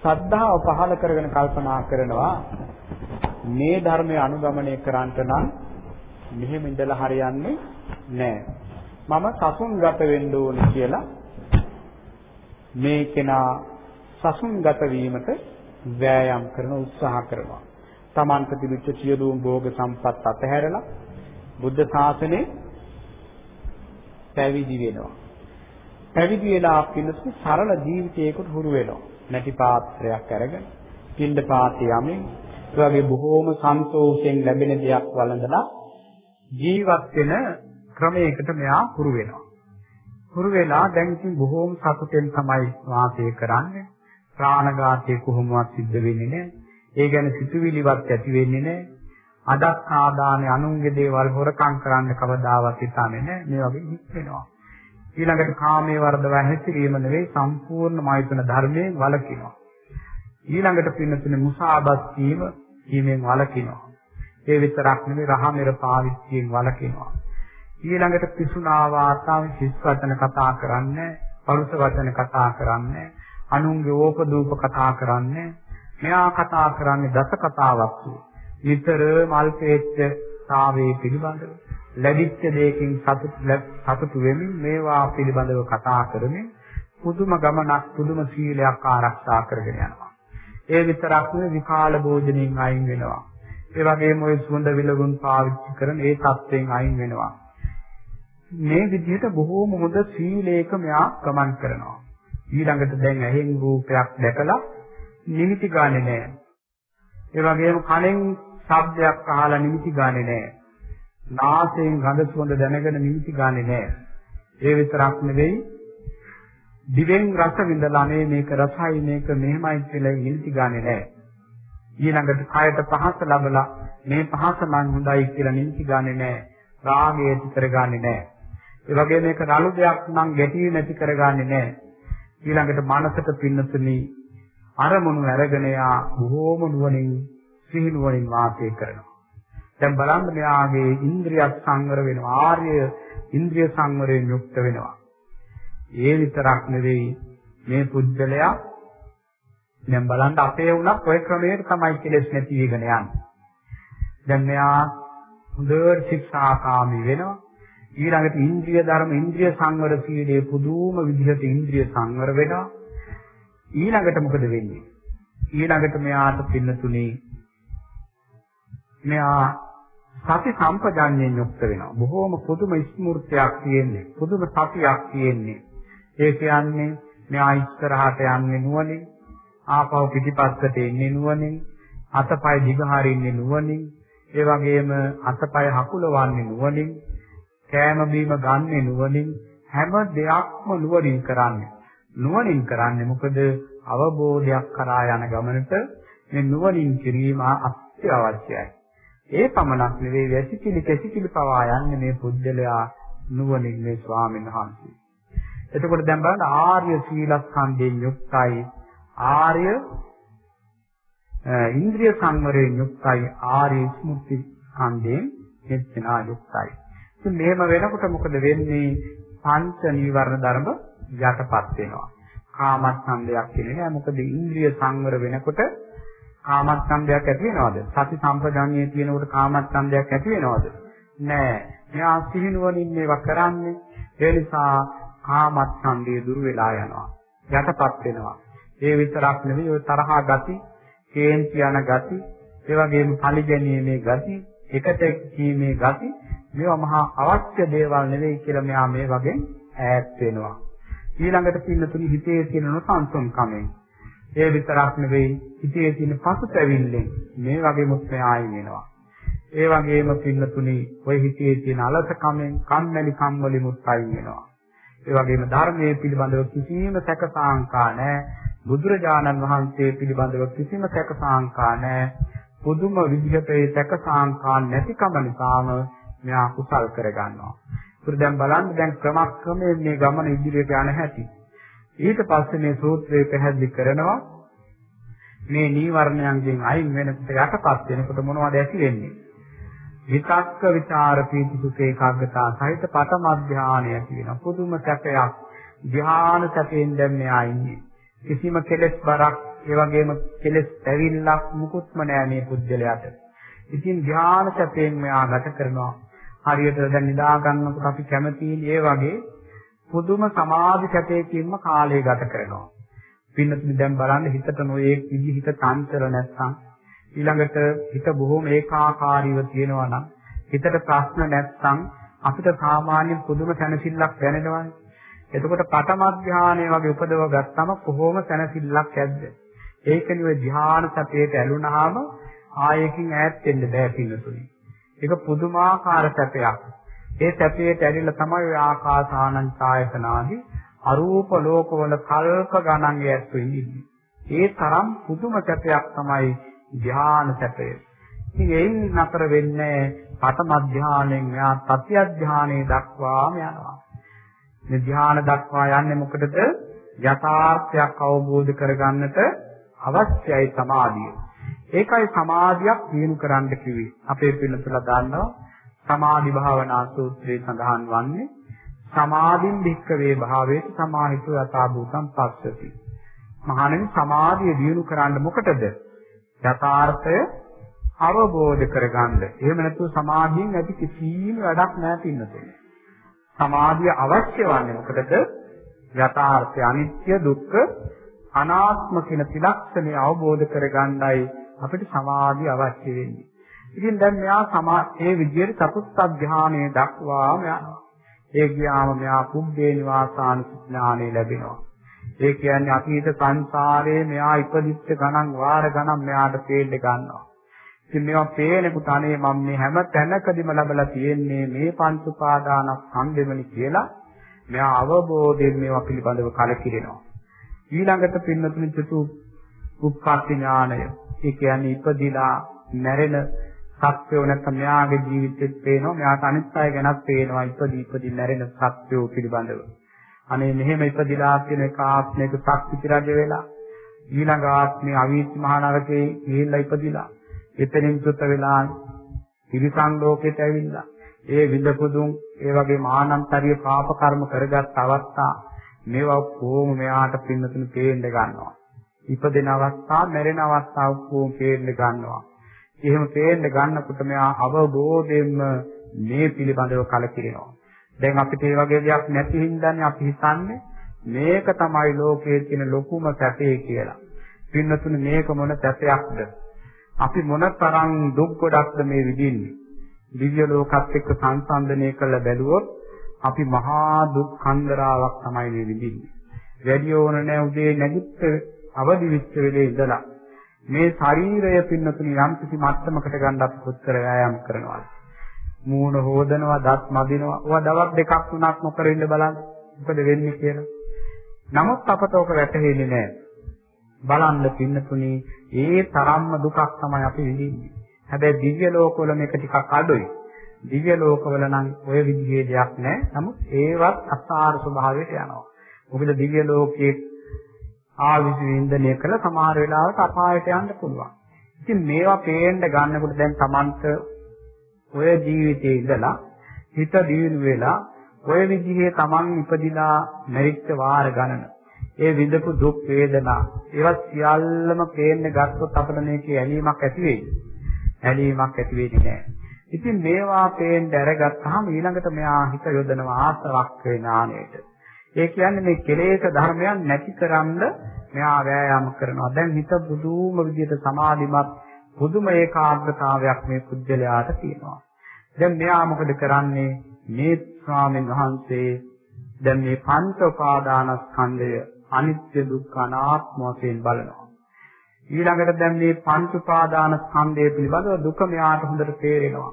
ශ්‍රද්ධාව පහළ කරගෙන කල්පනා කරනවා මේ ධර්මය අනුගමනය කරන්නට නම් මෙහෙම ඉඳලා හරියන්නේ නැහැ. මම සසුන්ගත වෙන්න ඕනේ කියලා මේ කෙනා සසුන්ගත වීමට වෑයම් කරන උත්සාහ කරනවා. තමන්ට තිබිච්ච සියලුම භෝග සම්පත් අතහැරලා බුද්ධ ශාසනයේ පැවිදි වෙනවා. පැවිදි වෙලා පිළිසු සරල ජීවිතයකට හුරු වෙනවා. නැටි පාත්‍රයක් අරගෙන පින්ඩ පාතේ යමින් ඒ වගේ බොහෝම සන්තෝෂයෙන් ලැබෙන දෙයක් වළඳලා ජීවත් වෙන ක්‍රමයකට මෙයා හුරු වෙනවා. හුරු වෙලා දැන් ඉතින් බොහෝම සතුටෙන් තමයි වාසය කරන්නේ. ප්‍රාණඝාතය කොහොමවත් සිද්ධ වෙන්නේ නැහැ. ඒ ගැන සිතුවිලිවත් ඇති වෙන්නේ නැහැ. අදක් ආදානේ අනුන්ගේ දේවල් හොරකම් කරන්න කවදාවත් හිතන්නේ නැහැ. මේ වගේ හිස් වෙනවා. ඊළඟට කාමයේ වර්ධව හැසිරීම නෙවෙයි සම්පූර්ණ මෛත්‍රණ ධර්මයෙන් වළකිනවා. ඊළඟට පින්නතුනේ මුසාබත් කීම කීමෙන් වළකිනවා. ඒ විතරක් නෙමෙයි රහමෙර පාවිච්චියෙන් වළකිනවා. ඊළඟට පිසුනා වාතාව හිස් වචන කතා කරන්නේ, පරුස වචන කතා කරන්නේ, අනුන්ගේ ඕපදූප කතා කරන්නේ, මෙයා කතා කරන්නේ දස කතාවක් නිතර මල්පේච්ඡතාවයේ පිළිබඳව ලැබිච්ච දෙයකින් සතුටු වෙමින් මේවා පිළිබඳව කතා කරමින් පුදුම ගමනක් පුදුම සීලයක් ආරක්ෂා කරගෙන යනවා. ඒ විතරක් නෙවෙයි විකාල භෝජනයෙන් අයින් වෙනවා. ඒ වගේම ওই සුවඳ විලවුන් පාවිච්චි කරන ඒ තත්ත්වයෙන් අයින් වෙනවා. මේ විදිහට බොහෝම හොඳ සීලයක මෙයා ගමන් කරනවා. ඊළඟට දැන් ඇහෙන් රූපයක් දැකලා නිමිති ගන්නෙ නෑ. ඒ වගේම කනෙන් ශබ්දයක් අහලා නිමිති ගන්නෙ නෑ. නාසයෙන් ගඳ සුවඳ දැනගෙන නිමිති ගන්නෙ නෑ. ඒ විතරක් නෙවෙයි දිවෙන් රස විඳලා මේ මේක රසයි මේක මෙහෙමයි කියලා නිමිති ගන්නෙ නෑ. ඊළඟට කයට පහස ලැබලා මේ පහස මං හොඳයි කියලා නිමිති ගන්නෙ නෑ. රාගය ඇති කරගන්නේ නෑ. ඒ වගේම මේක රළු දෙයක් නම් ගැටි නැති කරගන්නේ නෑ. ඊළඟට මනසට පින්නතුනි අරමුණු අරගෙන යා බොහෝම නුවණින් සිහිනුවණින් වාසය කරනවා. දැන් බලන්න මෙයාගේ ඉන්ද්‍රියක් සංවර වෙනවා. ආර්ය ඉන්ද්‍රිය සංවරයෙන් යුක්ත වෙනවා. ඒ විතරක් නෙවෙයි මේ පුද්ගලයා දැන් බලන්න අපේ උනත් ඔය ක්‍රමයට තමයි කෙලෙස් නැති වෙගෙන යන්නේ. දැන් මෙයා හොඳට ශික්ෂාකාමී වෙනවා. ඊළඟට ඉන්ද්‍රිය ධර්ම ඉන්ද්‍රිය සංවර සීලයේ පුදුම විදිහට ඉන්ද්‍රිය සංවර වෙනවා. ඊළඟට මොකද වෙන්නේ? ඊළඟට මෙයාට පින්නතුනේ මෙයා සති සම්පජාඤ්ඤයෙන් යුක්ත වෙනවා. බොහෝම පුදුම ස්මෘතියක් තියෙන්නේ. පුදුම සතියක් තියෙන්නේ. ඒ කියන්නේ මෙයා ඉස්සරහට යන්නේ නුවණින්, ආපහු පිටිපස්සට එන්නේ නුවණින්, අතපය දිගහරින්නේ නුවණින්, ඒ වගේම අතපය හකුලවන්නේ නුවණින්, කෑම බීම ගන්නෙ නුවණින්, හැම දෙයක්ම නුවණින් කරන්නේ. නුවණින් කරන්නේ මොකද අවබෝධයක් කරා යන ගමනට මේ නුවණින් කිරීම අත්‍යවශ්‍යයි. ඒ පමණක් නෙවෙයි වැසිකිලි කැසිකිලි පවා යන්නේ මේ පුජ්‍යලයා නුවණින් මේ ස්වාමීන් වහන්සේ. එතකොට දැන් බලන්න ආර්ය සීලස්කන්ධයෙන් යුක්තයි ආර්ය ඉන්ද්‍රිය සංවරයෙන් යුක්තයි ආර්ය ස්මුති ස්කන්ධයෙන් මෙච්චනා යුක්තයි. ඉතින් මෙහෙම වෙනකොට මොකද වෙන්නේ? පංච නීවරණ ධර්ම යටපත් වෙනවා. කාමච්ඡන්දයක් කියන්නේ නෑ මොකද ඉන්ද්‍රිය සංවර වෙනකොට කාමච්ඡන්දයක් ඇති වෙනවද? සති සම්පජාඤ්ඤයේ තියෙනකොට කාමච්ඡන්දයක් ඇති වෙනවද? නෑ. මෙයා සිහිනුවණින් මේවා කරන්නේ. ඒ නිසා කාමච්ඡන්දය දුර වෙලා යනවා. යටපත් වෙනවා. ඒ විතරක් නෙවෙයි ඔය තරහා ගති, කේන්ති යන ගති, ඒ වගේම පරිජනීමේ ගති, එකට කීමේ ගති මේවා මහා අවශ්‍ය දේවල් නෙවෙයි කියලා මෙයා මේ වගේ ඈත් වෙනවා. ඊළඟට පින්නතුනි හිතේ තියෙන නොසන්සුන්කමෙන් ඒ විතරක් නෙවෙයි හිතේ තියෙන පසුතැවිල්ලෙන් මේ වගේ මුත් ආයින් වෙනවා. ඒ වගේම පින්නතුනි ඔය හිතේ තියෙන අලසකමෙන් කම්මැලි කම් වලින් මුත් ආයින් වෙනවා. ඒ වගේම ධර්මයේ පිළිබඳව කිසිම සැකසාංකා නැහැ. බුදුරජාණන් වහන්සේ පිළිබඳව කිසිම සැකසාංකා නැහැ. පුදුම විදිහට ඒ සැකසාංකා නැතිකම නිසාම මෙයා කුසල් කරගන්නවා. ඒක දැන් බලන්න දැන් ක්‍රමක්‍රමයෙන් මේ ගමන ඉදිරියට යන හැටි. ඊට පස්සේ මේ සූත්‍රය පැහැදිලි කරනවා මේ නීවරණයන්ගෙන් අයින් වෙනකොට යටපත් වෙනකොට මොනවද ඇති වෙන්නේ? විතක්ක ਵਿਚාර පීති සුඛ ඒකාග්‍රතා සහිත පතම ධානය ඇති වෙනවා. පුදුම සැපයක් ධාන සැපෙන් දැන් මෙයා ඉන්නේ. කිසිම කෙලෙස් බරක් ඒ වගේම කෙලෙස් ඇවිල්ලක් මුකුත්ම නෑ මේ පුද්ගලයාට. ඉතින් ධාන සැපෙන් මෙයා ගත කරනවා. හරියට දැන් නිදා ගන්නකොට අපි කැමති ඒ වගේ පුදුම සමාධි සැපයකින්ම කාලය ගත කරනවා. පින්නතුනි දැන් බලන්න හිතට නොයේ විදිහට තන්තර නැත්නම් ඊළඟට හිත බොහොම ඒකාකාරීව තියෙනවා නම් හිතට ප්‍රශ්න නැත්නම් අපිට සාමාන්‍ය පුදුම සැනසෙල්ලක් දැනෙනවානේ. එතකොට පඨම ධානය වගේ උපදව ගත්තම කොහොම සැනසෙල්ලක් ඇද්ද? ඒකනේ ඔය ධාන සැපයට ඇලුනහම ආයෙකින් ඈත් වෙන්න බෑ පින්නතුනි. ඒක පුදුමාකාර සැපයක්. ඒ සැපයට ඇලිලා තමයි ඔය ආකාසානං ඡායතනාදි අරූප ලෝකවල කල්ප ගණන් යැත්තු ඉන්නේ. ඒ තරම් පුදුම සැපයක් තමයි ධ්‍යාන සැපය. ඉතින් එයින් නතර වෙන්නේ පඨම ධ්‍යානෙන් යා සත්‍ය ධ්‍යානෙ දක්වාම යනවා. මේ ධ්‍යාන දක්වා යන්නේ මොකටද? යථාර්ථයක් අවබෝධ කරගන්නට අවශ්‍යයි සමාධිය. ඒකයි සමාධියක් දිනු කරන්න කිව්වේ. අපේ පිළිතුරලා දාන්නවා සමාධි භාවනා සූත්‍රයේ සඳහන් වන්නේ සමාධින් භික්කවේ භාවයේ සමාහිත යථා භූතං පස්සති. මහණෙනි සමාධිය දිනු කරන්න මොකටද? යථාර්ථය අවබෝධ කරගන්න. එහෙම නැත්නම් සමාධියෙන් ඇති කිසිම වැඩක් නැහැ පින්නතේ. සමාධිය අවශ්‍ය වන්නේ මොකටද? යථාර්ථය අනිත්‍ය දුක්ඛ අනාත්ම කියන ත්‍රිලක්ෂණය අවබෝධ කරගන්නයි අපිට සමාධිය අවශ්‍ය වෙන්නේ. ඉතින් දැන් මෙයා සමා ඒ විදිහට චතුත්ථ ධානයේ දක්වා මෙයා ඒ ගියාම මෙයා කුබ්බේ නිවාසාන ඥානෙ ලැබෙනවා. ඒ කියන්නේ අතීත සංසාරයේ මෙයා ඉපදිච්ච ගණන් වාර ගණන් මෙයාට තේල්ල ගන්නවා. ඉතින් මේවා පේනකොට අනේ මම මේ හැම තැනකදීම ලැබලා තියෙන්නේ මේ පංච උපාදානස් සම්දෙමනි කියලා මෙයා අවබෝධයෙන් මේවා පිළිබඳව කලකිරෙනවා. ඊළඟට පින්නතුනි චතු උප්පත්ති ඥානය. ඒ කියන්නේ ඉපදිලා මැරෙන සත්‍යෝ නැත්නම් මෙයාගේ ජීවිතෙත් පේනවා මෙයාට අනිත් අය ගැනත් පේනවා ඉපදී ඉපදී මැරෙන සත්‍යෝ පිළිබඳව. අනේ මෙහෙම ඉපදිලා කියන එක ආත්මයක සක්විති රජ වෙලා ඊළඟ ආත්මේ අවීචි මහා නරකේ ගිහිල්ලා ඉපදිලා එතනින් චුත වෙලා තිරිසන් ලෝකෙට ඇවිල්ලා ඒ විඳපුදුන් ඒ වගේ මානන්තරිය පාප කර්ම කරගත් අවස්ථා මේවා කොහොම මෙයාට පින්නතුණු පේන්න ගන්නවා. ඉපදෙන අවස්ථා, මැරෙන අවස්ථා කොහොම පේන්න ගන්නවා. එහෙම පේන්න ගන්නකොට මෙයා අවබෝධයෙන්ම මේ පිළිබඳව කලකිරෙනවා. දැන් අපිට මේ වගේ දෙයක් නැති හින්දානේ අපි හිතන්නේ මේක තමයි ලෝකයේ තියෙන ලොකුම සැපේ කියලා. පින්නතුනේ මේක මොන සැපයක්ද? අපි මොන තරම් දුක් ගොඩක්ද මේ විඳින්නේ? දිව්‍ය ලෝකත් එක්ක සංසන්දනය කළ බැලුවොත් අපි මහා දුක් කන්දරාවක් තමයි මේ විඳින්නේ. වැඩි ඕන නැහැ උදේ නැගිට අවදි වෙච්ච වෙලේ ඉඳලා මේ ශරීරය පින්නතුනි යම් කිසි මට්ටමකට ගන්න අපි කොච්චර වෑයම් කරනවද? මූණ හොදනවා, දත් මදිනවා. ඔවා දවස් දෙකක් තුනක් නොකර ඉන්න බලන්න. මොකද වෙන්නේ කියලා. නමුත් අපට ඕක වැටහෙන්නේ නැහැ. බලන්න පින්නතුනි, ඒ තරම්ම දුකක් තමයි අපි විඳින්නේ. හැබැයි දිව්‍ය ලෝකවල මේක ටිකක් අඩුයි. දිව්‍ය ලෝකවල නම් ඔය විදිහේ දෙයක් නැහැ. නමුත් ඒවත් අසාර ස්වභාවයට යනවා. මොකද දිව්‍ය ලෝකයේ ආවිස වින්දනය කළ සමහර වෙලාවට අපායට යන්න පුළුවන්. ඉතින් මේවා පේන්න ගන්නකොට දැන් Tamanට ඔය ජීවිතේ ඉඳලා හිත දියුණු වෙලා ඔය විදිහේ Taman ඉපදිලා මැරිච්ච වාර ගණන ඒ විඳපු දුක් වේදනා ඒවත් සියල්ලම පේන්න ගත්තොත් අපිට මේකේ ඇලීමක් ඇති වෙයි. ඇලීමක් ඇති වෙන්නේ නැහැ. ඉතින් මේවා පේන්න අරගත්තාම ඊළඟට මෙයා හිත යොදනවා ආසවක් ඥානයට. ඒ කියන්නේ මේ කෙලෙස් ධර්මයන් නැති කරන්න මෙහා වෑයම් කරනවා. දැන් හිත බුදුම විදියට සමාධිමත් පුදුම ඒකාග්‍රතාවයක් මේ පුජ්‍යලයාට තියෙනවා. දැන් මෙයා මොකද කරන්නේ? මේ ස්වාමීන් වහන්සේ දැන් මේ පංච උපාදානස්කන්ධය අනිත්‍ය දුක්ඛ අනාත්ම වශයෙන් බලනවා. ඊළඟට දැන් මේ පංච උපාදානස්කන්ධය පිළිබඳව දුක මෙයාට හොඳට තේරෙනවා.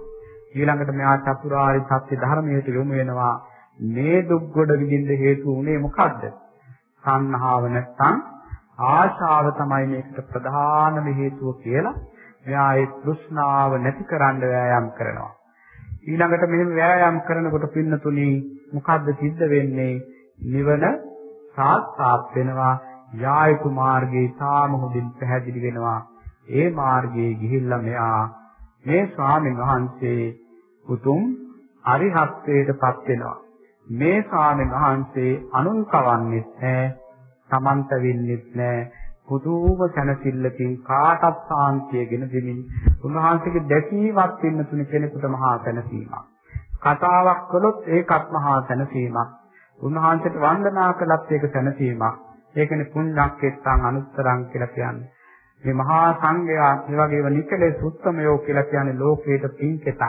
ඊළඟට මෙයා චතුරාර්ය සත්‍ය ධර්මයට යොමු වෙනවා. මේ දුක් ගොඩ විඳින්න හේතු උනේ මොකද්ද? සංහාව නැත්නම් ආශාව තමයි මේකට ප්‍රධානම හේතුව කියලා මෙයා ඒ තෘෂ්ණාව නැති කරන්න වෑයම් කරනවා. ඊළඟට මෙහෙම වෑයම් කරනකොට පින්නතුනි මොකද්ද සිද්ධ වෙන්නේ? නිවන සාක්ෂාත් වෙනවා. යායතු මාර්ගයේ තාම හොඳින් පැහැදිලි වෙනවා. ඒ මාර්ගයේ ගිහිල්ලා මෙයා මේ ස්වාමීන් වහන්සේ උතුම් අරිහත්ත්වයටපත් වෙනවා. මේ ස්වාමීන් වහන්සේ අනුන් කවන්නෙත් නැහැ, තමන්ට වෙන්නෙත් නැහැ. පුදුම සැනසෙල්ලකින් කාටත් සාන්තියගෙන දෙමින් උන්වහන්සේගේ දැකීමක් වෙන තුන කෙනෙකුට මහා සැනසීමක්. කතාවක් කළොත් ඒකත් මහා සැනසීමක්. උන්වහන්සේට වන්දනා කළත් ඒක සැනසීමක්. ඒකනේ පුණ්‍යක්කෙත්තං අනුත්තරං කියලා කියන්නේ. මේ මහා සංඝයා මේ වගේම නිකලේ සුත්තමයෝ කියලා කියන්නේ ලෝකේට පින්කෙතක්.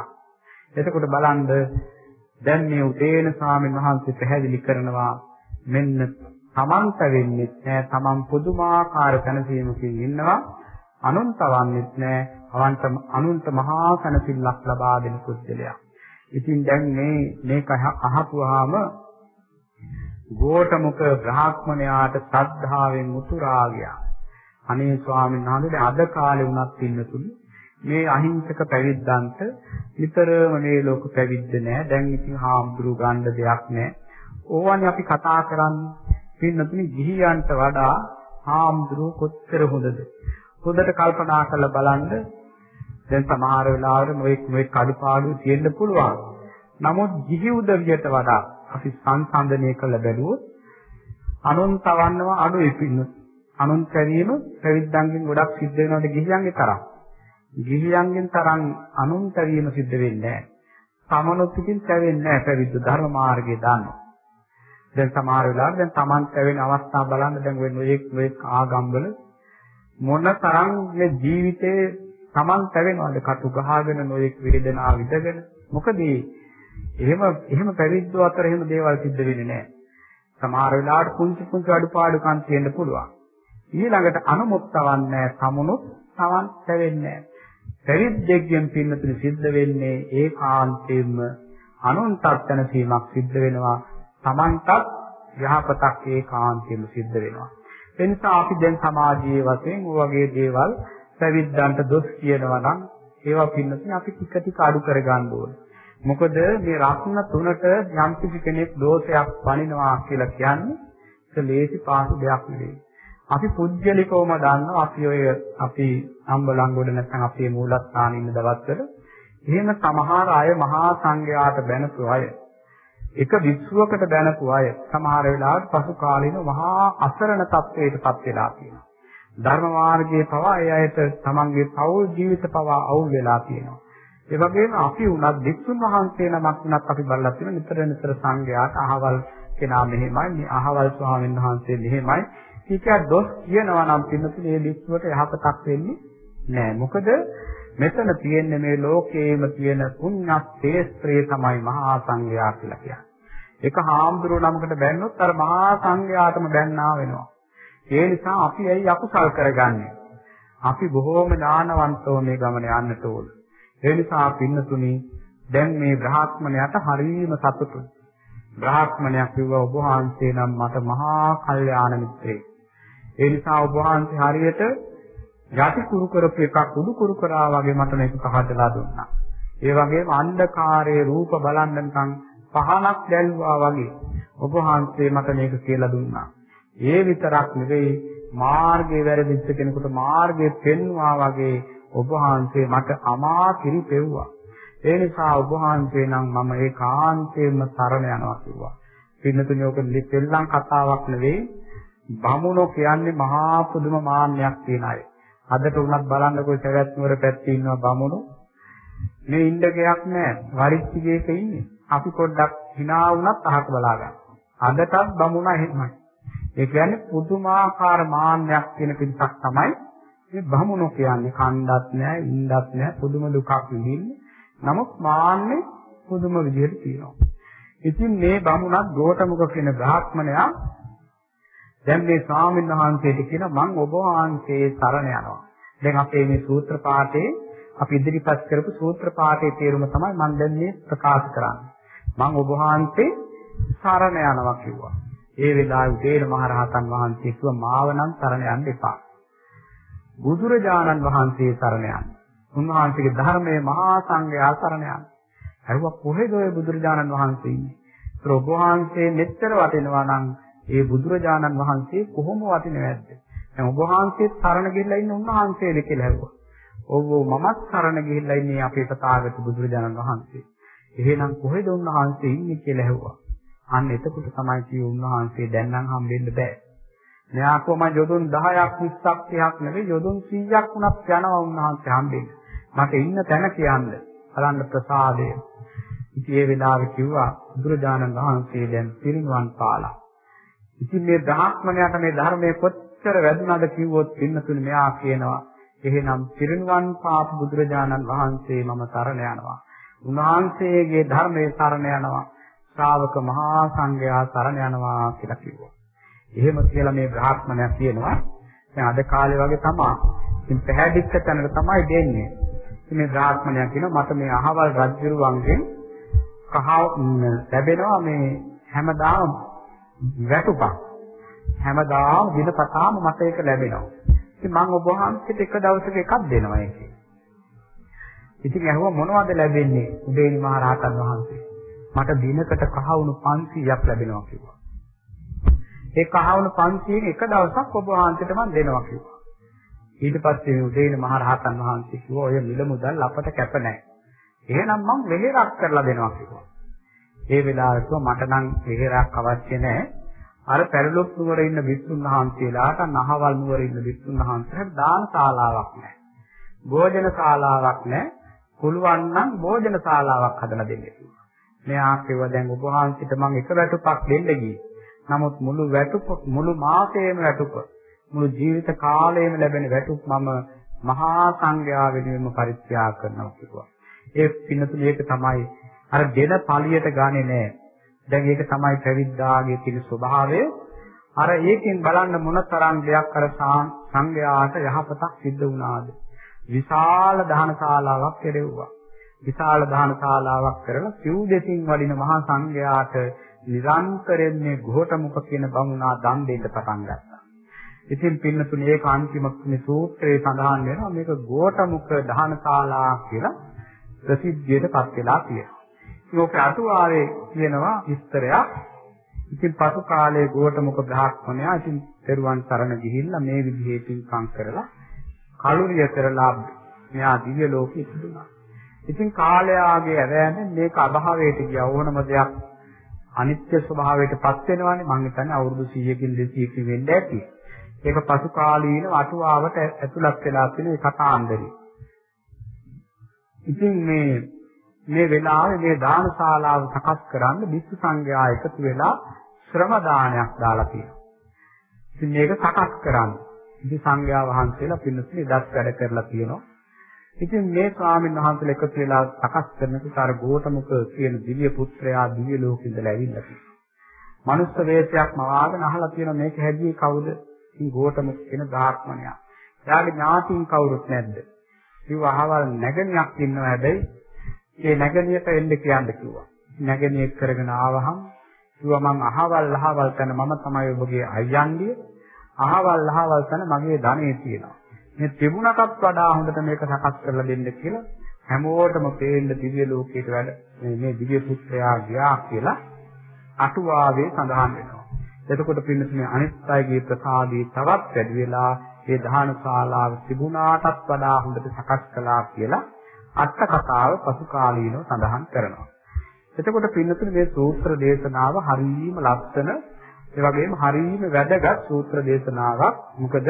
එතකොට බලන්න දැන් මේ උදේන ස්වාමීන් වහන්සේ පැහැදිලි කරනවා මෙන්න තමන්ට වෙන්නේ නැහැ තමන් පුදුමාකාර කනසීමකින් ඉන්නවා අනුන්ට වන්නේත් නැහැ අවන්ට අනුන්ට මහා කනසිල්ලක් ලබා දෙන කුද්දලයක් ඉතින් දැන් මේ මේක අහපුවාම ගෝඨමුක බ්‍රාහ්මණයාට ශ්‍රද්ධාවෙන් උතුරා ගියා. අනේ ස්වාමීන් වහන්සේ අද කාලේ වුණත් ඉන්නතුනේ මේ අහිංසක පැවිද්දන්ට නිතරම මේ ලෝක පැවිද්ද නැහැ. දැන් ඉතින් හාමුදුරු ගන්න දෙයක් නැහැ. ඕවනේ අපි කතා කරන්නේ. පින්නතුනි ගිහියන්ට වඩා හාමුදුරුවෝ කොච්චර හොඳද? හොඳට කල්පනා කරලා බලන්න දැන් සමහර වෙලාවට මොෙක් මොෙක් අඩුපාඩු තියෙන්න පුළුවන්. නමුත් ගිහි උදවියට වඩා අපි සංසන්දනය කළ බැලුවොත් අනුන් තවන්නව අඩුයි පින්න. අනුන් කැරීම පැවිද්දන්ගෙන් ගොඩක් සිද්ධ වෙනවද ගිහියන්ගේ තරම්. ගිහියන්ගෙන් තරම් අනුන් කැරීම සිද්ධ වෙන්නේ නැහැ. තමනුත් ඉතින් කැවෙන්නේ නැහැ පැවිද්ද ධර්ම මාර්ගයේ දානවා. දැන් සමහර වෙලාවට දැන් Taman කැවෙන අවස්ථා බලන්න දැන් වෙන ඔය ඔය ආගම්වල මොන තරම් මේ ජීවිතේ Taman කැවෙනවද කටු ගහගෙන නොයෙක් වේදනාව විඳගෙන මොකද එහෙම එහෙම පැවිද්දෝ අතර එහෙම දේවල් සිද්ධ වෙන්නේ නැහැ. සමහර වෙලාවට පුංචි පුංචි අඩුපාඩුකම් තියෙන්න පුළුවන්. ඊළඟට අනුමුක්තවන්නේ සමුනුත් තවන් කැවෙන්නේ නැහැ. පැවිද්දෙක්ගෙන් පින්නතුනි සිද්ධ වෙන්නේ ඒකාන්තයෙන්ම අනුන්ටත් දැනසීමක් සිද්ධ වෙනවා. Tamanටත් යහපතක් ඒකාන්තයෙන්ම සිද්ධ වෙනවා. ඒ නිසා අපි දැන් සමාජයේ වශයෙන් ඔය වගේ දේවල් පැවිද්දන්ට දොස් කියනවා නම් ඒවා පින්නතුනි අපි ටික ටික අඩු කරගන්න ඕනේ. මොකද මේ රත්න තුනට යම් කිසි කෙනෙක් දෝෂයක් පනිනවා කියලා කියන්නේ ඒක ලේසි පාසු දෙයක් නෙවෙයි. අපි පුජ්‍යලිකවම දන්නවා අපි ඔය අපි අම්බලංගොඩ නැත්නම් අපේ මූලස්ථානයේ ඉන්න දවස්වල එහෙම සමහර අය මහා සංඝයාට බැනපු අය එක විශ්වකට බැනපු අය සමහර වෙලාවට පසු කාලින මහා අසරණ තත්වයකටපත් වෙලා තියෙනවා. ධර්ම මාර්ගයේ පවා ඒ අයට තමන්ගේ පෞල් ජීවිත පවා අවුල් වෙලා තියෙනවා. ඒ වගේම අපි උනත් වික්ෂුන් වහන්සේ නමක් උනත් අපි බලලා තියෙන නිතර නිතර සංඝයාට අහවල් කෙනා මෙහෙමයි, අහවල් ස්වාමීන් වහන්සේ මෙහෙමයි කීකයක් දොස් කියනවා නම් පින්නතුනේ මේ විශ්වට යහපතක් වෙන්නේ නෑ. මොකද මෙතන තියෙන්නේ මේ ලෝකයේම තියෙන පුණ්‍යස්තේස්ත්‍රය තමයි මහා සංඝයා කියලා කියන්නේ. ඒක හාමුදුරුවෝ නමකට බැන්නොත් අර මහා සංඝයාටම බැන්නා වෙනවා. ඒ නිසා අපි ඇයි අකුසල් කරගන්නේ? අපි බොහෝම ඥානවන්තව මේ ගමන යන්නට ඕන. ඒ නිසා පින්නතුනි දැන් මේ බ්‍රහ්මණයට හරීම සතුටුයි. බ්‍රාහ්මණයක් කිව්වා ඔබ වහන්සේ නම් මට මහා කල්යාණ මිත්‍රයෙක්. ඒ නිසා ඔබ වහන්සේ හරියට යටි කුරු කරපු එකක් උඩු කුරු කරා වගේ මට මේක පහදලා දුන්නා. ඒ වගේම අන්ධකාරයේ රූප බලන්න නිකන් පහනක් දැල්වා වගේ ඔබ වහන්සේ මට මේක කියලා දුන්නා. ඒ විතරක් නෙවෙයි මාර්ගයේ වැරදිච්ච කෙනෙකුට මාර්ගය පෙන්වා වගේ ඔබ වහන්සේ මට අමා කිරි පෙව්වා. ඒ නිසා ඔබ වහන්සේ නම් මම ඒකාන්තයෙන්ම සරණ යනවා කිව්වා. පින්නතුනි ඔක දෙල්ලම් කතාවක් නෙවෙයි බමුණෝ කියන්නේ මහා පුදුම මාන්නයක් තියෙන අය. අදට උනත් බලන්නකෝ සවැත් නුවර පැත්තේ ඉන්නවා බමුණෝ. මේ ඉන්න ගයක් නැහැ. වරිච්චි ගේක ඉන්නේ. අපි පොඩ්ඩක් hina වුණත් අහක බලා ගන්න. අදටත් බමුණා එහෙමයි. ඒ කියන්නේ පුදුමාකාර මාන්නයක් තියෙන පිටක් තමයි මේ බමුණෝ කියන්නේ. කණ්ඩත් නැහැ, ඉන්නත් නැහැ, පුදුම දුකක් විඳින්නේ. නමුත් මාන්නේ පුදුම විදිහට තියෙනවා. ඉතින් මේ බමුණත් ගෝඨමුක කියන බ්‍රාහ්මණයා දැන් මේ ස්වාමීන් වහන්සේට කියන මං ඔබ වහන්සේ සරණ යනවා. දැන් අපේ මේ සූත්‍ර පාඨයේ අපි ඉදිරිපත් කරපු සූත්‍ර පාඨයේ තේරුම තමයි මම දැන් මේ ප්‍රකාශ කරන්නේ. මං ඔබ වහන්සේ සරණ යනවා කිව්වා. ඒ වෙලාවේ උදේන මහරහතන් වහන්සේ කිව්වා මාව නම් සරණ යන්න එපා. බුදුරජාණන් වහන්සේ සරණ යන්න. උන්වහන්සේගේ ධර්මයේ මහා සංඝයා සරණ යන්න. හරිව කොහෙද ඔය බුදුරජාණන් වහන්සේ ඉන්නේ? ඒත් ඔබ වහන්සේ මෙච්චර වටිනවා නම් ඒ බුදුරජාණන් වහන්සේ කොහොම වටිනවද? දැන් ඔබ වහන්සේත් සරණ ගිහිල්ලා ඉන්න උන්වහන්සේද කියලා ඇහුවා. ඔව් මමත් සරණ ගිහිල්ලා ඉන්නේ අපේ තථාගත බුදුරජාණන් වහන්සේ. එහෙනම් කොහෙද උන්වහන්සේ ඉන්නේ කියලා ඇහුවා. අන්න එතකොට තමයි කිව්වේ උන්වහන්සේ දැන් නම් හම්බෙන්න බෑ. මෙයා කොහොම යොදුන් 10ක් 20ක් 30ක් නෙවෙයි යොදුන් 100ක් වුණත් යනවා උන්වහන්සේ හම්බෙන්න. මට ඉන්න තැන කියන්න. බලන්න ප්‍රසාදය. ඉතින් ඒ වෙලාවේ කිව්වා බුදුරජාණන් වහන්සේ දැන් පිරිනුවන් පාලා. ඉතින් මේ බ්‍රාහ්මණයාට මේ ධර්මයේ කොච්චර වැදුනද කිව්වොත් පින්නතුනේ මෙයා කියනවා එහෙනම් පිරිනුවන් පාප බුදුරජාණන් වහන්සේ මම සරණ යනවා. උන්වහන්සේගේ ධර්මයේ සරණ යනවා. ශ්‍රාවක මහා සංඝයා සරණ යනවා කියලා කිව්වා. එහෙම කියලා මේ බ්‍රාහ්මණයා කියනවා දැන් අද කාලේ වගේ තමයි. ඉතින් පැහැදිච්ච තැනට තමයි දෙන්නේ. ඉතින් මේ බ්‍රාහ්මණයා කියනවා මට මේ අහවල් රජුරුවන්ගෙන් කහ ලැබෙනවා මේ හැමදාම වැටුපක්. හැමදාම දිනපතාම මට ඒක ලැබෙනවා. ඉතින් මම ඔබ වහන්සේට එක දවසක එකක් දෙනවා ඒකේ. ඉතින් ඇහුවා මොනවද ලැබෙන්නේ? උදේනි මහ රහතන් වහන්සේ. මට දිනකට කහවණු 500ක් ලැබෙනවා කිව්වා. ඒ කහවණු 500 එක දවසක් ඔබ වහන්සේට මම දෙනවා කිව්වා. ඊට පස්සේ මේ උදේන මහ රහතන් වහන්සේ කිව්වා ඔය මිල මුදල් අපට කැප නැහැ. එහෙනම් මම වෙහෙරක් කරලා දෙනවා කිව්වා. ඒ වෙලාවට මට නම් වෙහෙරක් අවශ්‍ය නැහැ. අර පැරලොක් නුවර ඉන්න විසුණු වහන්සේලාට නහවල් නුවර ඉන්න විසුණු වහන්සේලාට දාන ශාලාවක් නැහැ. භෝජන ශාලාවක් නැහැ. පුළුවන් නම් භෝජන ශාලාවක් හදලා දෙන්න කිව්වා. මෙයා කිව්වා දැන් ඔබ වහන්සේට මම එක වැටුපක් දෙන්න ගියේ. නමුත් මුළු වැටුප මුළු මාසයේම වැටුප මුළු ජීවිත කාලයේම ලැබෙන වැටුප් මම මහා සංඝයා වෙනුවෙන්ම පරිත්‍යාග කරනවා කිව්වා. ඒ පින්නතුල ඒක තමයි අර දෙන පළියට ගානේ නෑ. දැන් ඒක තමයි පැවිද්දාගේ තියෙන ස්වභාවය. අර ඒකෙන් බලන්න මොනතරම් දෙයක් අර සංඝයාට යහපතක් සිද්ධ වුණාද? විශාල දානශාලාවක් කෙරෙව්වා. විශාල දානශාලාවක් කරලා සිව් දෙසින් වඩින මහා සංඝයාට නිරන්තරයෙන් මේ ගෝඨමුඛ කියන බමුණා දන් දෙන්න පටන් ගත්තා. ඉතින් පින්නතුනේ ඒක අන්තිම මේ සූත්‍රයේ සඳහන් වෙනවා මේක ගෝඨමුඛ දානශාලා කියලා ප්‍රසිද්ධියටපත් වෙලා තියෙනවා. ඒක අටුවාවේ කියනවා විස්තරයක්. ඉතින් පසු කාලයේ ගෝඨමුඛ බ්‍රාහ්මණයා ඉතින් පෙරුවන් සරණ ගිහිල්ලා මේ විදිහේ පින්කම් කරලා කලුරිය කරලා මෙයා දිව්‍ය ලෝකෙ ඉපදුනා. ඉතින් කාලයාගේ ඇවෑමෙන් මේක අභාවයට ගියා ඕනම දෙයක් අනිත්‍ය ස්වභාවයටපත් වෙනවානේ මම හිතන්නේ අවුරුදු 100කින් 200කින් වෙන්න ඇති. ඒක පසු කාලීන අටුවාවට ඇතුළත් වෙලා තියෙන කතාන්දරය. ඉතින් මේ මේ වෙලාවේ මේ දානශාලාව සකස් කරන්න විසු සංඝයා එකතු වෙලා ශ්‍රම දානයක් දාලා තියෙනවා. ඉතින් මේක සකස් කරන්න. ඉතින් සංඝයා වහන්සේලා පින්නතුනේ දත් වැඩ කරලා තියෙනවා. ඉතින් මේ ස්වාමීන් වහන්සේලා එකතු වෙලා සකස් කරනකොට අර ගෝතමුක කියන දිව්‍ය පුත්‍රයා දිව්‍ය ලෝකෙ ඉඳලා ඇවිල්ලා තියෙනවා. මනුස්ස වේශයක් මවාගෙන අහලා තියෙනවා මේක හැදියේ කවුද? ඉතින් ගෝතමුක කියන බ්‍රාහ්මණයා. එයාගේ ඥාතීන් කවුරුත් නැද්ද? කිව්ව අහවල් නැගණියක් ඉන්නවා හැබැයි ඒ නැගණියට එන්න කියන්න කිව්වා. නැගණියෙක් කරගෙන ආවහම කිව්වා මං අහවල් අහවල් තැන මම තමයි ඔබගේ අයියන්ගේ අහවල් අහවල් තැන මගේ ධනෙ තියෙනවා. මේ තිබුණටත් වඩා හොඳට මේක සකස් කරලා දෙන්න කියලා හැමෝටම පේන්න දිව්‍ය ලෝකයට වැඩ මේ මේ දිව්‍ය පුත්‍රයා ගියා කියලා අටුවාවේ සඳහන් වෙනවා. එතකොට පින්නතුනේ අනිත් අයගේ ප්‍රසාදී තවත් වැඩි වෙලා ඒ දහන ශාලාව තිබුණාටත් වඩා හොඳට සකස් කළා කියලා අට කතාව පසු කාලීනව සඳහන් කරනවා. එතකොට පින්නතුනේ මේ සූත්‍ර දේශනාව හරියම ලස්සන ඒ වගේම හරියම වැදගත් සූත්‍ර දේශනාවක්. මොකද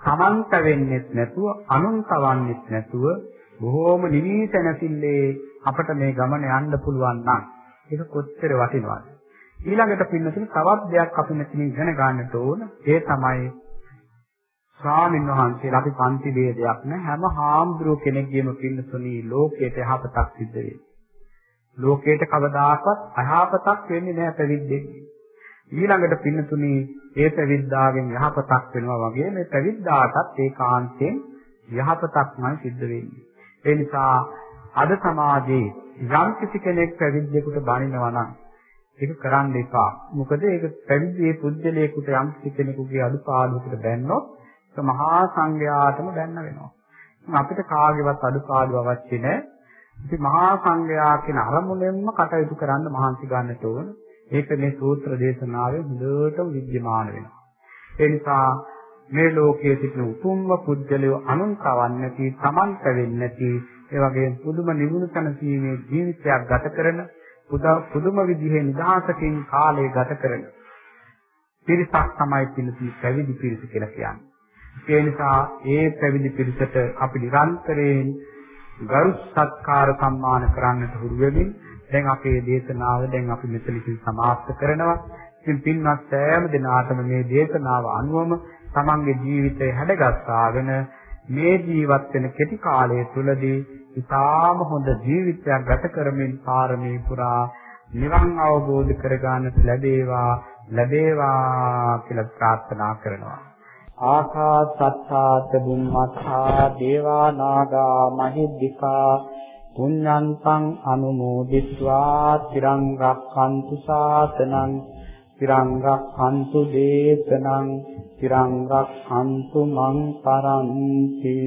තමන්ට වෙන්නෙත් නැතුව අනුන් තවන්නෙත් නැතුව බොහෝම නිවිසනසිල්ලේ අපට මේ ගමන යන්න පුළුවන් නම් ඒක කොච්චර වටිනවද ඊළඟට පින්නතුනි තවත් දෙයක් අපි මෙතනින් ඉගෙන ගන්නට ඕන ඒ තමයි ස්වාමීන් වහන්සේලා අපි පන්ති ભેදයක් නෑ හැම හාමුදුරුව කෙනෙක්ගේම පින්නතුනි ලෝකයට යහපතක් සිද්ධ වෙන්නේ ලෝකයට කවදාකවත් අයහපතක් වෙන්නේ නෑ පැවිද්දෙක් ඊළඟට පින්නතුනි ඒ පැවිද්දාගෙන් යහපතක් වෙනවා වගේ මේ පැවිද්දාටත් ඒකාන්තයෙන් යහපතක්මයි සිද්ධ වෙන්නේ. ඒ නිසා අද සමාජයේ යම් කිසි කෙනෙක් පැවිද්දෙකුට බණිනවා නම් ඒක කරන්න එපා. මොකද ඒක පැවිදි පුද්ගලයෙකුට යම් කිසි කෙනෙකුගේ අඩුපාඩුවකට බැන්නොත් ඒක මහා සංඝයාටම බැන්න වෙනවා. අපිට කාගේවත් අඩුපාඩු අවශ්‍ය නැහැ. ඉතින් මහා සංඝයා කියන අරමුණෙන්ම කටයුතු කරන්න මහන්සි ගන්නට ඕන. ඒක මේ සූත්‍ර දේශනාවේ හොඳටම විද්‍යමාන වෙනවා. ඒ නිසා මේ ලෝකයේ සිටින උතුම්ම පුජ්‍යලිය අනුන්කවන්නේ නැති, Taman වෙන්නේ නැති, ඒ වගේම පුදුම නිවුණු තනසීමේ ජීවිතයක් ගත කරන, පුදුම විදිහේ නිදහසකින් කාලය ගත කරන පිරිසක් තමයි පිළිසි පැවිදි පිරිස කියලා කියන්නේ. ඒ නිසා ඒ පැවිදි පිරිසට අපි නිරන්තරයෙන් ගරු සත්කාර සම්මාන කරන්නට හුරු වෙමින් දැන් අපේ දේශනාව දැන් අපි මෙතනකින් සමාප්ත කරනවා. ඉතින් පින්වත් සෑම දිනාටම මේ දේශනාව අනුවම තමන්ගේ ජීවිතය හැඩගස්සාගෙන මේ ජීවත් වෙන කෙටි කාලය තුළදී ඉතාම හොඳ ජීවිතයක් ගත කරමින් පාරමී පුරා නිවන් අවබෝධ කරගන්නට ලැබේවා ලැබේවා කියලා ප්‍රාර්ථනා කරනවා. ආකාසත්තාත බුම්මත්තා දේවා නාග මහිද්దికා පුඤ්ඤන්තං අනුමෝදිත්වා තිරං රක්ඛන්තු සාසනං තිරං රක්ඛන්තු දේශනං තිරං රක්ඛන්තු මං පරන්ති